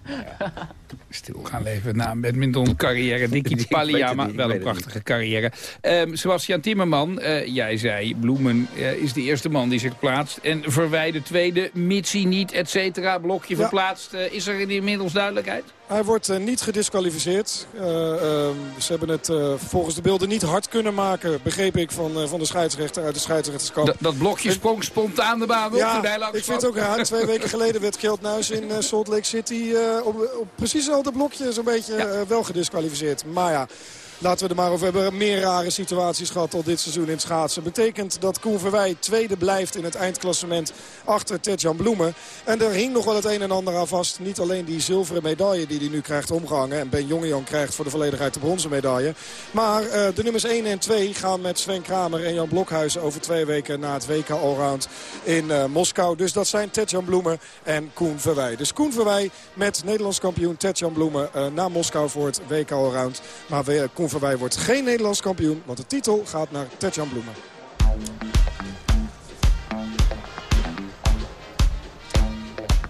Stil gaan leven na badminton carrière. Nicky Paliama, wel een prachtige carrière. Um, Sebastian Timmerman, uh, jij zei Bloemen uh, is de eerste man die zich plaatst. En Verwij de tweede, Mitsi niet, et cetera, blokje ja. verplaatst. Uh, is er inmiddels duidelijkheid? Hij wordt uh, niet gedisqualificeerd. Uh, uh, ze hebben het volgens de beelden niet hard kunnen maken, begreep ik, van, van de scheidsrechter uit de scheidsrechterskamp. Dat, dat blokje en, sprong spontaan de baan op. Ja, ik vind het ook raar. Twee weken geleden werd Kjeld Nuis in Salt Lake City op, op precies hetzelfde blokje zo'n beetje ja. wel gedisqualificeerd. Maar ja... laten we er maar over hebben. Meer rare situaties gehad al dit seizoen in schaatsen. Betekent dat Koen Verwij tweede blijft in het eindklassement achter Tetjan Bloemen. En er hing nog wel het een en ander aan vast. Niet alleen die zilveren medaille die hij nu krijgt omgehangen. En Ben Jongejan krijgt voor de volledigheid de bronzen medaille. Maar uh, de nummers 1 en 2 gaan met Sven Kramer en Jan Blokhuizen over twee weken na het WK Allround in uh, Moskou. Dus dat zijn Tetjan Bloemen en Koen Verwij. Dus Koen Verwij met Nederlands kampioen Tetjan Bloemen uh, naar Moskou voor het WK Allround. Maar Koen Verwij wordt geen Nederlands kampioen, want de titel gaat naar Tetjan Bloemen.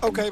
Oké,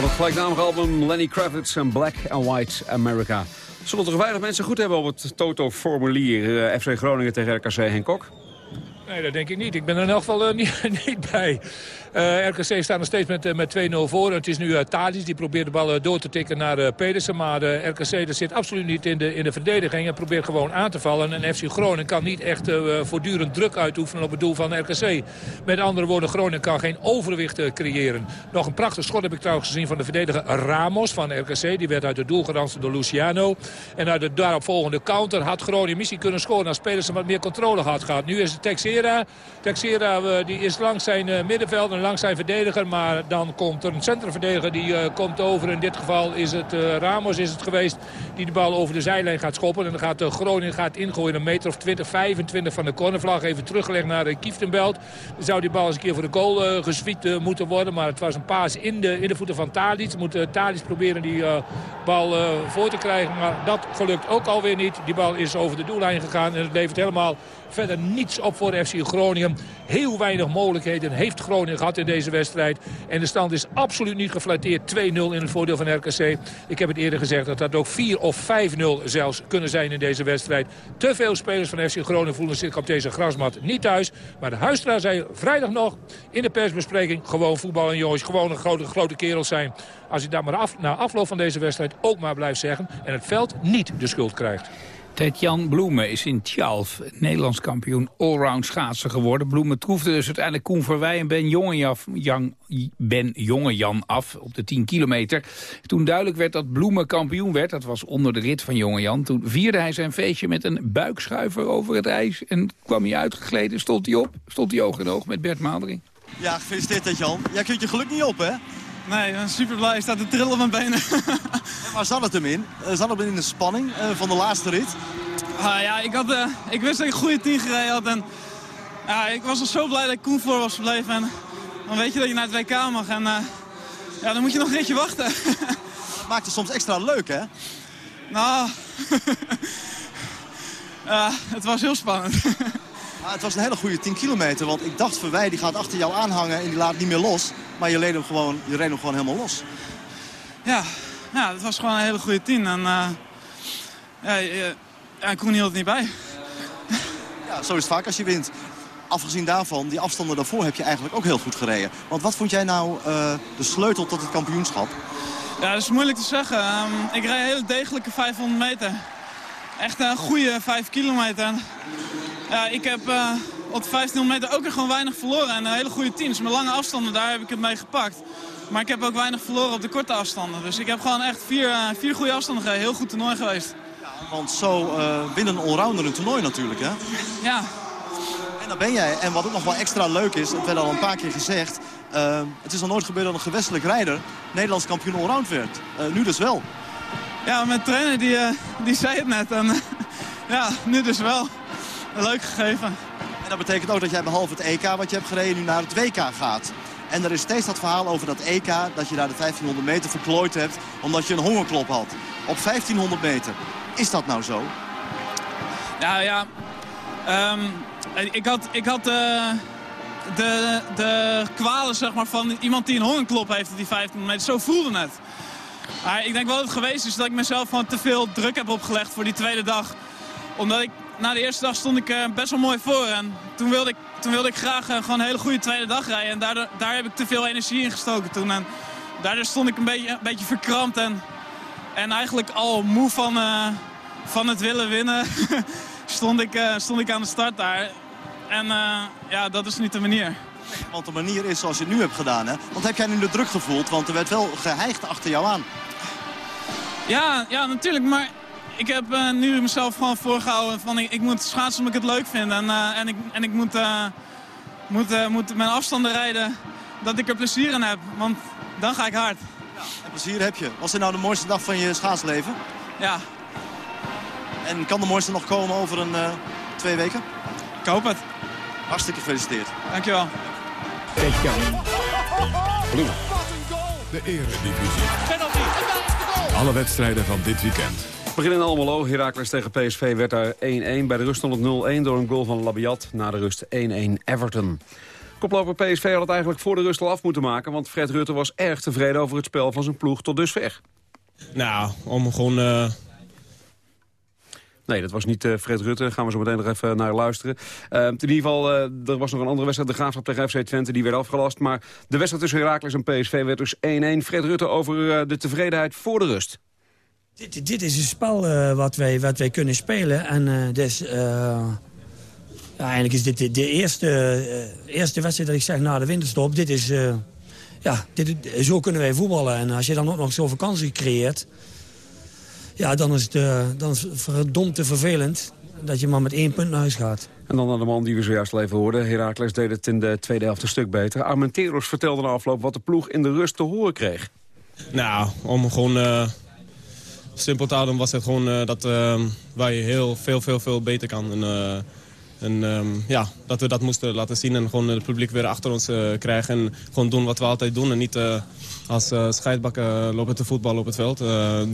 man. gelijknamige album Lenny Kravitz en Black and White America. Zullen er weinig mensen goed hebben op het Toto-formulier? Uh, FC Groningen tegen RKC Henk Kok? Nee, dat denk ik niet. Ik ben er in elk geval uh, niet, niet, bij. Uh, RKC staat nog steeds met, uh, met 2-0 voor. Het is nu uh, die probeert de bal door te tikken naar Pedersen. Maar RKC zit absoluut niet in de, in de verdediging. En probeert gewoon aan te vallen. En FC Groningen kan niet echt voortdurend druk uitoefenen op het doel van RKC. Met andere woorden, Groningen kan geen overwicht creëren. Nog een prachtig schot heb ik trouwens gezien van de verdediger Ramos van RKC. Die werd uit het doel geranst door Luciano. En uit de daaropvolgende counter had Groningen misschien kunnen scoren... als Pedersen wat meer controle had gehad. Nu is het Texera. Texera die is langs zijn middenveld... En langs zijn verdediger. Maar dan komt er een centrumverdediger die uh, komt over. In dit geval is het uh, Ramos is het geweest die de bal over de zijlijn gaat schoppen. En dan gaat uh, Groningen gaat ingooien een meter of 20, 25 van de cornervlag. Even teruggelegd naar uh, Kieftenbelt. Dan zou die bal eens een keer voor de goal geswiet moeten worden. Maar het was een paas in de, in de voeten van Tadic. Moet Tadic proberen die bal voor te krijgen. Maar dat gelukt ook alweer niet. Die bal is over de doellijn gegaan. En het levert helemaal verder niets op voor FC Groningen. Heel weinig mogelijkheden heeft Groningen gehad in deze wedstrijd. En de stand is absoluut niet geflatteerd. 2-0 in het voordeel van RKC. Ik heb het eerder gezegd dat dat ook 4 of 5-0 zelfs kunnen zijn in deze wedstrijd. Te veel spelers van FC Groningen voelen zich op deze grasmat niet thuis. Maar de Huistra zei vrijdag nog in de persbespreking... gewoon voetbal en jongens, gewoon een grote, grote kerels zijn. Als hij dat maar af, na afloop van deze wedstrijd ook maar blijft zeggen... en het veld niet de schuld krijgt. Ted-Jan Bloemen is in Tjalf Nederlands kampioen allround schaatsen geworden. Bloemen troefde dus uiteindelijk Koen Verwij en Ben Jongejan, ben Jongejan af op de 10 kilometer. Toen duidelijk werd dat Bloemen kampioen werd, dat was onder de rit van Jongejan... toen vierde hij zijn feestje met een buikschuiver over het ijs... en kwam hij uitgegleden, stond hij op, stond hij oog in oog met Bert Madering. Ja, gefeliciteerd Ted-Jan. Jij kunt je geluk niet op, hè? Nee, ik ben super blij. Ik sta te trillen op mijn benen. Waar zat het hem in? Zat het hem in de spanning uh, van de laatste rit? Ah, ja, ik, had, uh, ik wist dat ik een goede tien gereden had. En, ja, ik was al zo blij dat ik Koen voor was gebleven. En dan weet je dat je naar het WK mag. En ja, dan moet je nog een ritje wachten. dat maakt het soms extra leuk, hè? Nou, het was heel spannend. Maar het was een hele goede 10 kilometer. Want ik dacht, Verwij die gaat achter jou aanhangen en die laat niet meer los. Maar je reed hem gewoon, je reed hem gewoon helemaal los. Ja, ja, het was gewoon een hele goede 10. En uh, ja, ja, Koen hield het niet bij. Ja, zo is het vaak als je wint. Afgezien daarvan, die afstanden daarvoor heb je eigenlijk ook heel goed gereden. Want wat vond jij nou uh, de sleutel tot het kampioenschap? Ja, dat is moeilijk te zeggen. Um, ik een hele degelijke 500 meter. Echt een goede 5 kilometer. Ja, ik heb uh, op de 1500 meter ook er gewoon weinig verloren. En een hele goede teams. Met lange afstanden, daar heb ik het mee gepakt. Maar ik heb ook weinig verloren op de korte afstanden. Dus ik heb gewoon echt vier, uh, vier goede afstanden gereden. Heel goed toernooi geweest. Ja, want zo uh, winnen een allrounder een toernooi natuurlijk, hè? Ja. En daar ben jij. En wat ook nog wel extra leuk is, dat werd al een paar keer gezegd... Uh, het is nog nooit gebeurd dat een gewestelijk rijder Nederlands kampioen allround werd. nu dus wel. Ja, mijn trainer die, die zei het net. En ja, nu dus wel. Leuk gegeven. En dat betekent ook dat jij behalve het EK wat je hebt gereden nu naar het WK gaat. En er is steeds dat verhaal over dat EK, dat je daar de 1500 meter verklooid hebt... omdat je een hongerklop had. Op 1500 meter. Is dat nou zo? Ja, ja. Um, ik had, ik had uh, de, de kwalen zeg maar, van iemand die een hongerklop heeft op die 1500 meter. Zo voelde het. Maar ik denk wel dat het geweest is dat ik mezelf gewoon te veel druk heb opgelegd voor die tweede dag. Omdat ik na de eerste dag stond ik uh, best wel mooi voor. En toen wilde ik, toen wilde ik graag uh, gewoon een hele goede tweede dag rijden. En daardoor, daar heb ik te veel energie in gestoken toen. En daardoor stond ik een beetje, een beetje verkrampt. En, en eigenlijk al moe van, uh, van het willen winnen stond, ik, stond ik aan de start daar. En ja, dat is niet de manier. Want de manier is zoals je het nu hebt gedaan, hè? Want heb jij nu de druk gevoeld? Want er werd wel geheigd achter jou aan. Ja, ja natuurlijk. Maar ik heb uh, nu mezelf gewoon voorgehouden van ik, ik, moet schaatsen omdat ik het leuk vind. En, uh, en, ik, en ik moet, uh, moet, moet mijn afstanden rijden dat ik er plezier in heb. Want dan ga ik hard. Ja, en plezier heb je. Was dit nou de mooiste dag van je schaatsleven? Ja. En kan de mooiste nog komen over een twee weken? Ik hoop het. Hartstikke gefeliciteerd. Dankjewel. Bloem. De Eredivisie. Penalty. Alle wedstrijden van dit weekend. Beginnen in Almelo. Heracles tegen PSV werd daar 1-1. Bij de rust stond het 0-1 door een goal van Labiat. Na de rust 1-1 Everton. Koploper PSV had het eigenlijk voor de rust al af moeten maken... want Fred Rutte was erg tevreden over het spel van zijn ploeg tot dusver. Nou, om gewoon... Uh... Nee, dat was niet uh, Fred Rutte. Daar gaan we zo meteen nog even naar luisteren. Uh, in ieder geval, er was nog een andere wedstrijd. De Graafschap tegen FC Twente, die werd afgelast. Maar de wedstrijd tussen Heracles en PSV werd dus 1-1. Fred Rutte over de tevredenheid voor de rust. Dit, dit is een spel uh, wat, wij, wat wij kunnen spelen. En uh, dus, uh, ja, eigenlijk is dit de, de eerste, eerste wedstrijd dat ik zeg na de winterstop. Dit is, ja, dit, zo kunnen wij voetballen. En als je dan ook nog zoveel kansen creëert... Ja, dan is het, dan is het verdomd te vervelend dat je maar met één punt naar huis gaat. En dan naar de man die we zojuist al even hoorden. Heracles deed het in de tweede helft een stuk beter. Armenteros vertelde na afloop wat de ploeg in de rust te horen kreeg. Nou, om gewoon uh, simpel houden was het gewoon uh, dat uh, wij heel veel, veel, veel beter kan. En, en um, ja, dat we dat moesten laten zien en gewoon het publiek weer achter ons krijgen. En gewoon doen wat we altijd doen. En niet als scheidbakken lopen te voetballen op het veld.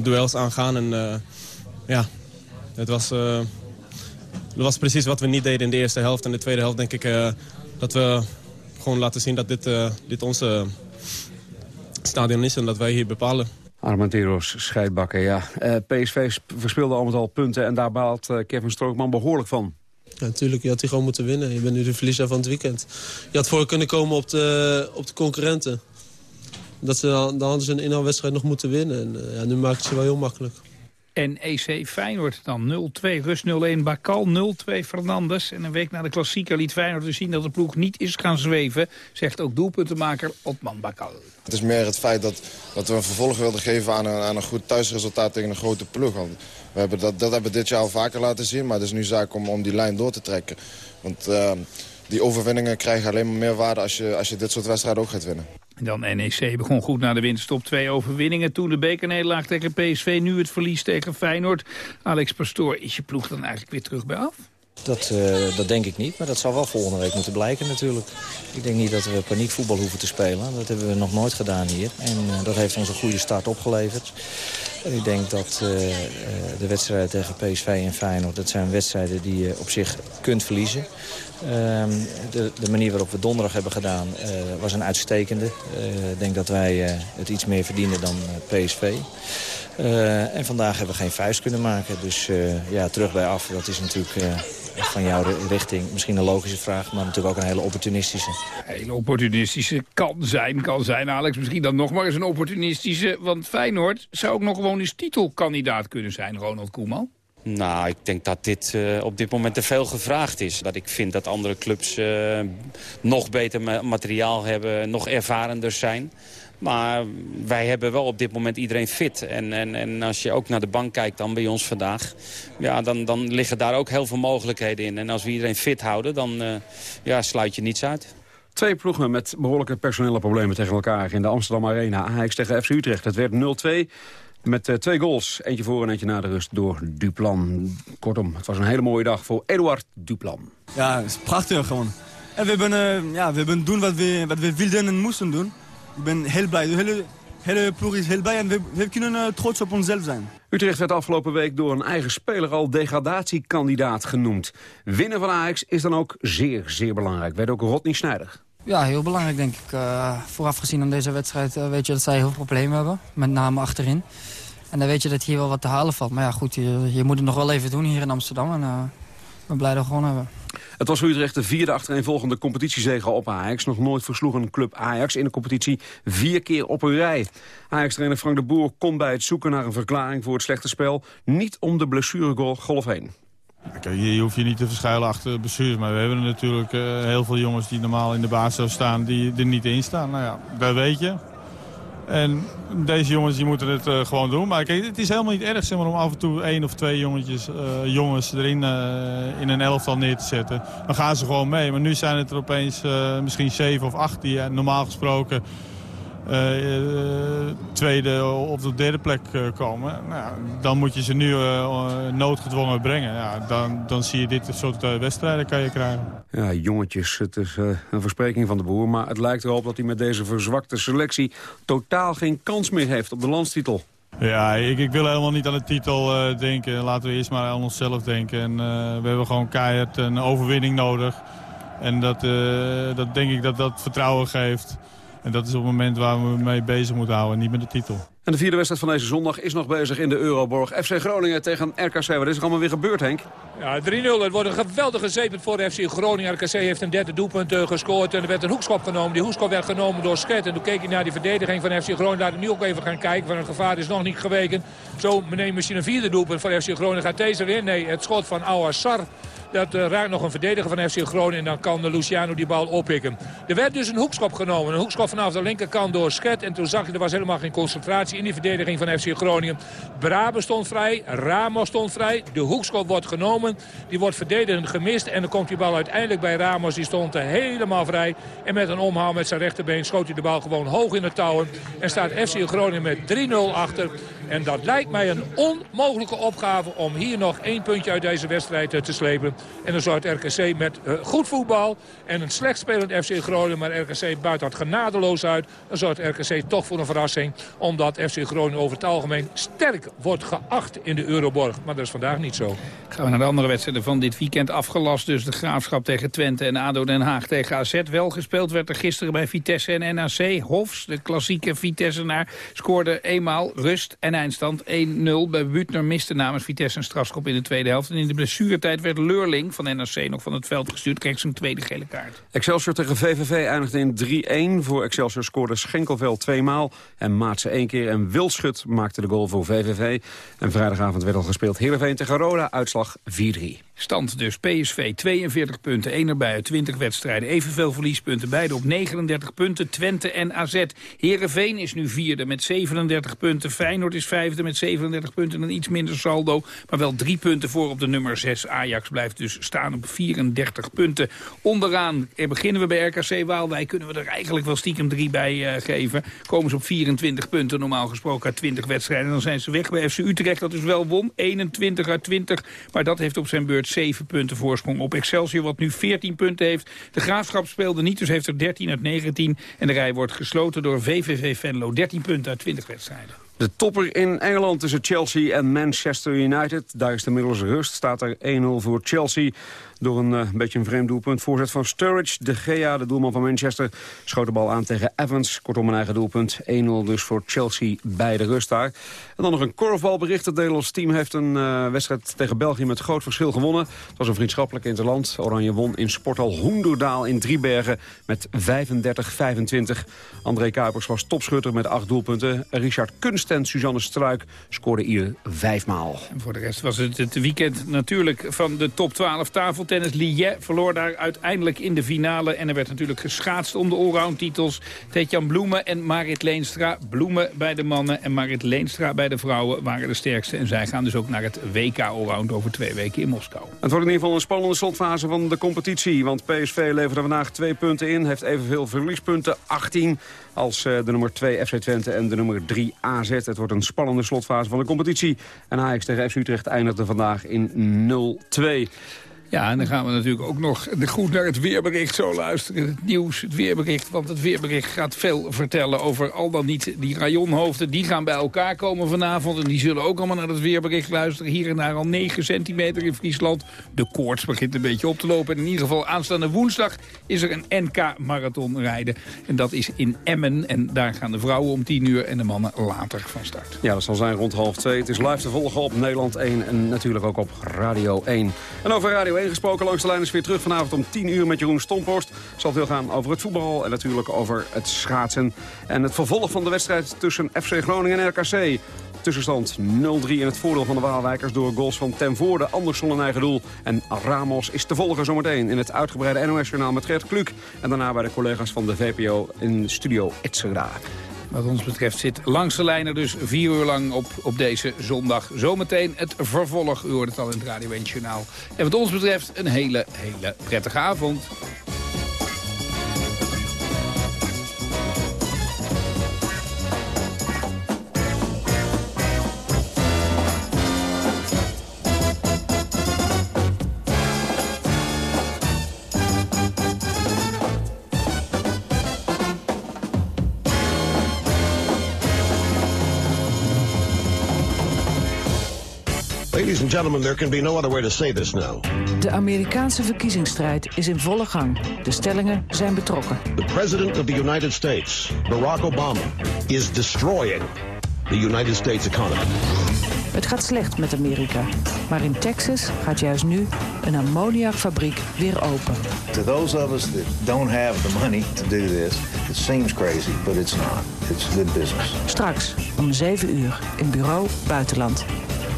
duels aangaan en ja, het was, dat was precies wat we niet deden in de eerste helft. En de tweede helft denk ik dat we gewoon laten zien dat dit, dit onze stadion is en dat wij hier bepalen. Armenteros, scheidbakken, ja. Uh, PSV verspeelde al met al punten en daar baalt uh, Kevin Strookman behoorlijk van. Ja, natuurlijk. Je had hij gewoon moeten winnen. Je bent nu de verliezer van het weekend. Je had voor kunnen komen op de, op de concurrenten. Dat ze, dan hadden ze een inhaalwedstrijd nog moeten winnen. En uh, ja, nu maakt het ze wel heel makkelijk. En EC Feyenoord dan 0-2, Rust 0-1, Bakal 0-2, Fernandes. En een week na de klassieker liet Feyenoord dus zien dat de ploeg niet is gaan zweven. Zegt ook doelpuntenmaker Otman Bakal. Het is meer het feit dat, dat we een vervolg wilden geven aan een, aan een goed thuisresultaat tegen een grote ploeg. Want we hebben dat, dat hebben we dit jaar al vaker laten zien, maar het is nu zaak om, om die lijn door te trekken. Want uh, die overwinningen krijgen alleen maar meer waarde als je, als je dit soort wedstrijden ook gaat winnen. Dan NEC begon goed na de winterstop. Twee overwinningen. Toen de bekernederlaag tegen PSV. Nu het verlies tegen Feyenoord. Alex Pastoor, is je ploeg dan eigenlijk weer terug bij af? Dat, uh, dat denk ik niet, maar dat zal wel volgende week moeten blijken natuurlijk. Ik denk niet dat we paniekvoetbal hoeven te spelen. Dat hebben we nog nooit gedaan hier. En uh, dat heeft ons een goede start opgeleverd. En ik denk dat uh, de wedstrijden tegen PSV en Feyenoord... dat zijn wedstrijden die je op zich kunt verliezen. Ehm, de, de, manier waarop we donderdag hebben gedaan was een uitstekende. ik denk dat wij het iets meer verdienen dan PSV. en vandaag hebben we geen vuist kunnen maken. Dus ja, terug bij af, dat is natuurlijk van jouw richting. Misschien een logische vraag, maar natuurlijk ook een hele opportunistische. Een hele opportunistische kan zijn, kan zijn. Alex, misschien dan nog maar eens een opportunistische. Want Feyenoord zou ook nog gewoon eens titelkandidaat kunnen zijn, Ronald Koeman. Nou, ik denk dat dit uh, op dit moment te veel gevraagd is. Dat ik vind dat andere clubs uh, nog beter materiaal hebben, nog ervarender zijn. Maar wij hebben wel op dit moment iedereen fit. En, en, en als je ook naar de bank kijkt dan bij ons vandaag... Ja, dan, dan liggen daar ook heel veel mogelijkheden in. En als we iedereen fit houden, dan uh, ja, sluit je niets uit. Twee ploegen met behoorlijke personele problemen tegen elkaar... in de Amsterdam Arena. Ajax tegen FC Utrecht. Het werd 0-2 met uh, twee goals. Eentje voor en eentje na de rust door Duplan. Kortom, het was een hele mooie dag voor Eduard Duplan. Ja, het is prachtig gewoon. En we hebben, uh, ja, we hebben doen wat we, wat we wilden en moesten doen. Ik ben heel blij. De hele, hele ploeg is heel blij en we, we kunnen uh, trots op onszelf zijn. Utrecht werd afgelopen week door een eigen speler al degradatiekandidaat genoemd. Winnen van Ajax is dan ook zeer, zeer belangrijk. Werd ook Rodney Snijder. Ja, heel belangrijk denk ik. Uh, vooraf gezien aan deze wedstrijd uh, weet je dat zij heel veel problemen hebben. Met name achterin. En dan weet je dat hier wel wat te halen valt. Maar ja, goed, je, je moet het nog wel even doen hier in Amsterdam. En uh, ik ben blij dat we gewonnen hebben. Het was voor Utrecht de vierde achtereenvolgende competitiezege op Ajax. Nog nooit versloeg een club Ajax in de competitie vier keer op een rij. Ajax-trainer Frank de Boer kon bij het zoeken naar een verklaring voor het slechte spel... niet om de blessuregolf heen. Je hoeft je niet te verschuilen achter blessures. Maar we hebben natuurlijk uh, heel veel jongens die normaal in de basis staan... die er niet in staan. Nou ja, dat weet je. En deze jongens die moeten het uh, gewoon doen. Maar kijk, het is helemaal niet erg zeg maar, om af en toe één of twee jongetjes, uh, jongens erin in een elftal neer te zetten. Dan gaan ze gewoon mee. Maar nu zijn het er opeens misschien zeven of acht die normaal gesproken tweede of de derde plek uh, komen. Nou, dan moet je ze nu noodgedwongen brengen. Ja, dan, dan zie je dit soort wedstrijden kan je krijgen. Ja, jongetjes, het is een verspreking van de boer. Maar het lijkt erop dat hij met deze verzwakte selectie... totaal geen kans meer heeft op de landstitel. Ja, ik, ik wil helemaal niet aan de titel denken. Laten we eerst maar aan onszelf denken. En, we hebben gewoon keihard een overwinning nodig. En dat, dat denk ik dat dat vertrouwen geeft. En dat is op het moment waar we mee bezig moeten houden, niet met de titel. En de vierde wedstrijd van deze zondag is nog bezig in de Euroborg. FC Groningen tegen RKC. Wat is er allemaal weer gebeurd, Henk? Ja, 3-0. Het wordt een geweldige zeep voor de FC Groningen. RKC heeft een derde doelpunt uh, gescoord. En er werd een hoekschop genomen. Die hoekschop werd genomen door Sket. En toen keek hij naar die verdediging van FC Groningen. Laat ik nu ook even gaan kijken, want het gevaar is nog niet geweken. Zo meneer misschien een vierde doelpunt voor FC Groningen. Gaat deze weer? Nee, het schot van Ouassar Dat uh, raakt nog een verdediger van FC Groningen. En dan kan Luciano die bal oppikken. Er werd dus een hoekschop genomen. Een hoekschop vanaf de linkerkant door Schet. En toen zag je, er was helemaal geen concentratie in die verdediging van FC Groningen. Brabe stond vrij. Ramos stond vrij. De hoekschop wordt genomen. Die wordt verdedigend gemist. En dan komt die bal uiteindelijk bij Ramos. Die stond helemaal vrij. En met een omhaal met zijn rechterbeen schoot hij de bal gewoon hoog in de touwen. En staat FC Groningen met 3-0 achter. En dat lijkt mij een onmogelijke opgave om hier nog één puntje uit deze wedstrijd eh, te slepen. En dan zou het RKC met uh, goed voetbal en een slecht spelend FC Groningen... maar RKC buit dat genadeloos uit. Dan zou het RKC toch voor een verrassing. Omdat FC Groningen over het algemeen sterk wordt geacht in de Euroborg. Maar dat is vandaag niet zo. Gaan we naar de andere wedstrijden van dit weekend afgelast. Dus de Graafschap tegen Twente en ADO Den Haag tegen AZ. Wel gespeeld werd er gisteren bij Vitesse en NAC. Hofs, de klassieke Vitesse-naar, scoorde eenmaal rust en eindstand 1-0. Bij Butner miste namens Vitesse een strafschop in de tweede helft. En in de blessuretijd werd Leurling van NAC nog van het veld gestuurd. Kreeg zijn tweede gele kaart. Excelsior tegen VVV eindigde in 3-1. Voor Excelsior scoorde Schenkelveld tweemaal en Maatse één keer. En Wildschut maakte de goal voor VVV. En vrijdagavond werd al gespeeld Heerenveen tegen Roda. Uitslag 4-3. Stand dus PSV 42 punten, 1 erbij uit 20 wedstrijden. Evenveel verliespunten, beide op 39 punten. Twente en AZ. Heerenveen is nu vierde met 37 punten. Feyenoord is vijfde met 37 punten. Een iets minder saldo, maar wel drie punten voor op de nummer 6. Ajax blijft dus staan op 34 punten. Onderaan beginnen we bij RKC Waalwijk. Kunnen we er eigenlijk wel stiekem drie bij uh, geven. Komen ze op 24 punten, normaal gesproken uit 20 wedstrijden. Dan zijn ze weg bij FC Utrecht, dat dus wel won. 21 uit 20, maar dat heeft op zijn beurt 7 punten voorsprong op Excelsior, wat nu 14 punten heeft. De Graafschap speelde niet, dus heeft er 13 uit 19. En de rij wordt gesloten door VVV Venlo. 13 punten uit 20 wedstrijden. De topper in Engeland tussen Chelsea en Manchester United. Daar is de middels rust. Staat er 1-0 voor Chelsea. Door een uh, beetje een vreemd doelpunt. Voorzet van Sturridge. De Gea, de doelman van Manchester, schoot de bal aan tegen Evans. Kortom een eigen doelpunt. 1-0 dus voor Chelsea bij de rust daar. En dan nog een korfbalbericht. Het Nederlands team heeft een uh, wedstrijd tegen België met groot verschil gewonnen. Het was een vriendschappelijk interland. Oranje won in sporthal Hoenderdaal in Driebergen met 35-25. André Kuipers was topschutter met acht doelpunten. Richard Kunst en Suzanne Struik scoorden ieder vijfmaal. En voor de rest was het het weekend natuurlijk van de top 12 tafel tennis. Liet verloor daar uiteindelijk in de finale. En er werd natuurlijk geschaatst om de allround-titels. Tetjan Bloemen en Marit Leenstra. Bloemen bij de mannen en Marit Leenstra bij de vrouwen waren de sterkste. En zij gaan dus ook naar het WK Allround over twee weken in Moskou. Het wordt in ieder geval een spannende slotfase van de competitie. Want PSV leverde vandaag twee punten in. Heeft evenveel verliespunten, 18 als uh, de nummer 2 FC Twente en de nummer 3 AZ. Het wordt een spannende slotfase van de competitie. En Ajax tegen FC Utrecht eindigde vandaag in 0-2. Ja, en dan gaan we natuurlijk ook nog goed naar het weerbericht zo luisteren. Het nieuws, het weerbericht, want het weerbericht gaat veel vertellen over al dan niet die rayonhoofden. Die gaan bij elkaar komen vanavond en die zullen ook allemaal naar het weerbericht luisteren. Hier en daar al 9 centimeter in Friesland. De koorts begint een beetje op te lopen. En in ieder geval aanstaande woensdag is er een NK-marathon rijden. En dat is in Emmen. En daar gaan de vrouwen om 10 uur en de mannen later van start. Ja, dat zal zijn rond half 2. Het is live te volgen op Nederland 1 en natuurlijk ook op Radio 1. En over Radio 1 gesproken. Langs de lijn is weer terug vanavond om 10 uur met Jeroen Stomphorst. Zal veel gaan over het voetbal en natuurlijk over het schaatsen. En het vervolg van de wedstrijd tussen FC Groningen en RKC. Tussenstand 0-3 in het voordeel van de Waalwijkers door goals van Ten Voorde, Andersson een eigen doel. En Ramos is te volgen zometeen in het uitgebreide NOS-journaal met Gert Kluk. En daarna bij de collega's van de VPO in studio Itzerda. Wat ons betreft zit langs de lijnen dus vier uur lang op, op deze zondag. Zometeen het vervolg. U hoort het al in het Radio 1 Journaal. En wat ons betreft een hele, hele prettige avond. Gentlemen, there can be no other way to say this now. De Amerikaanse verkiezingsstrijd is in volle gang. De stellingen zijn betrokken. The President of the United States, Barack Obama, is destroying the United States economy. Het gaat slecht met Amerika. Maar in Texas gaat juist nu een ammoniakfabriek weer open. To those of us that don't have the money to do this, it seems crazy, but it's not. It's good business. Straks om 7 uur in Bureau Buitenland.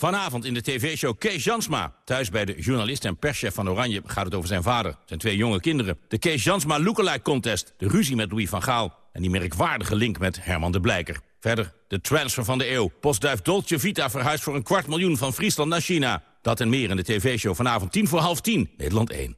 Vanavond in de tv-show Kees Jansma. Thuis bij de journalist en perschef van Oranje gaat het over zijn vader. Zijn twee jonge kinderen. De Kees Jansma Lookalike Contest. De ruzie met Louis van Gaal. En die merkwaardige link met Herman de Blijker. Verder de transfer van de eeuw. Postduif Dolce Vita verhuist voor een kwart miljoen van Friesland naar China. Dat en meer in de tv-show vanavond tien voor half tien. Nederland 1.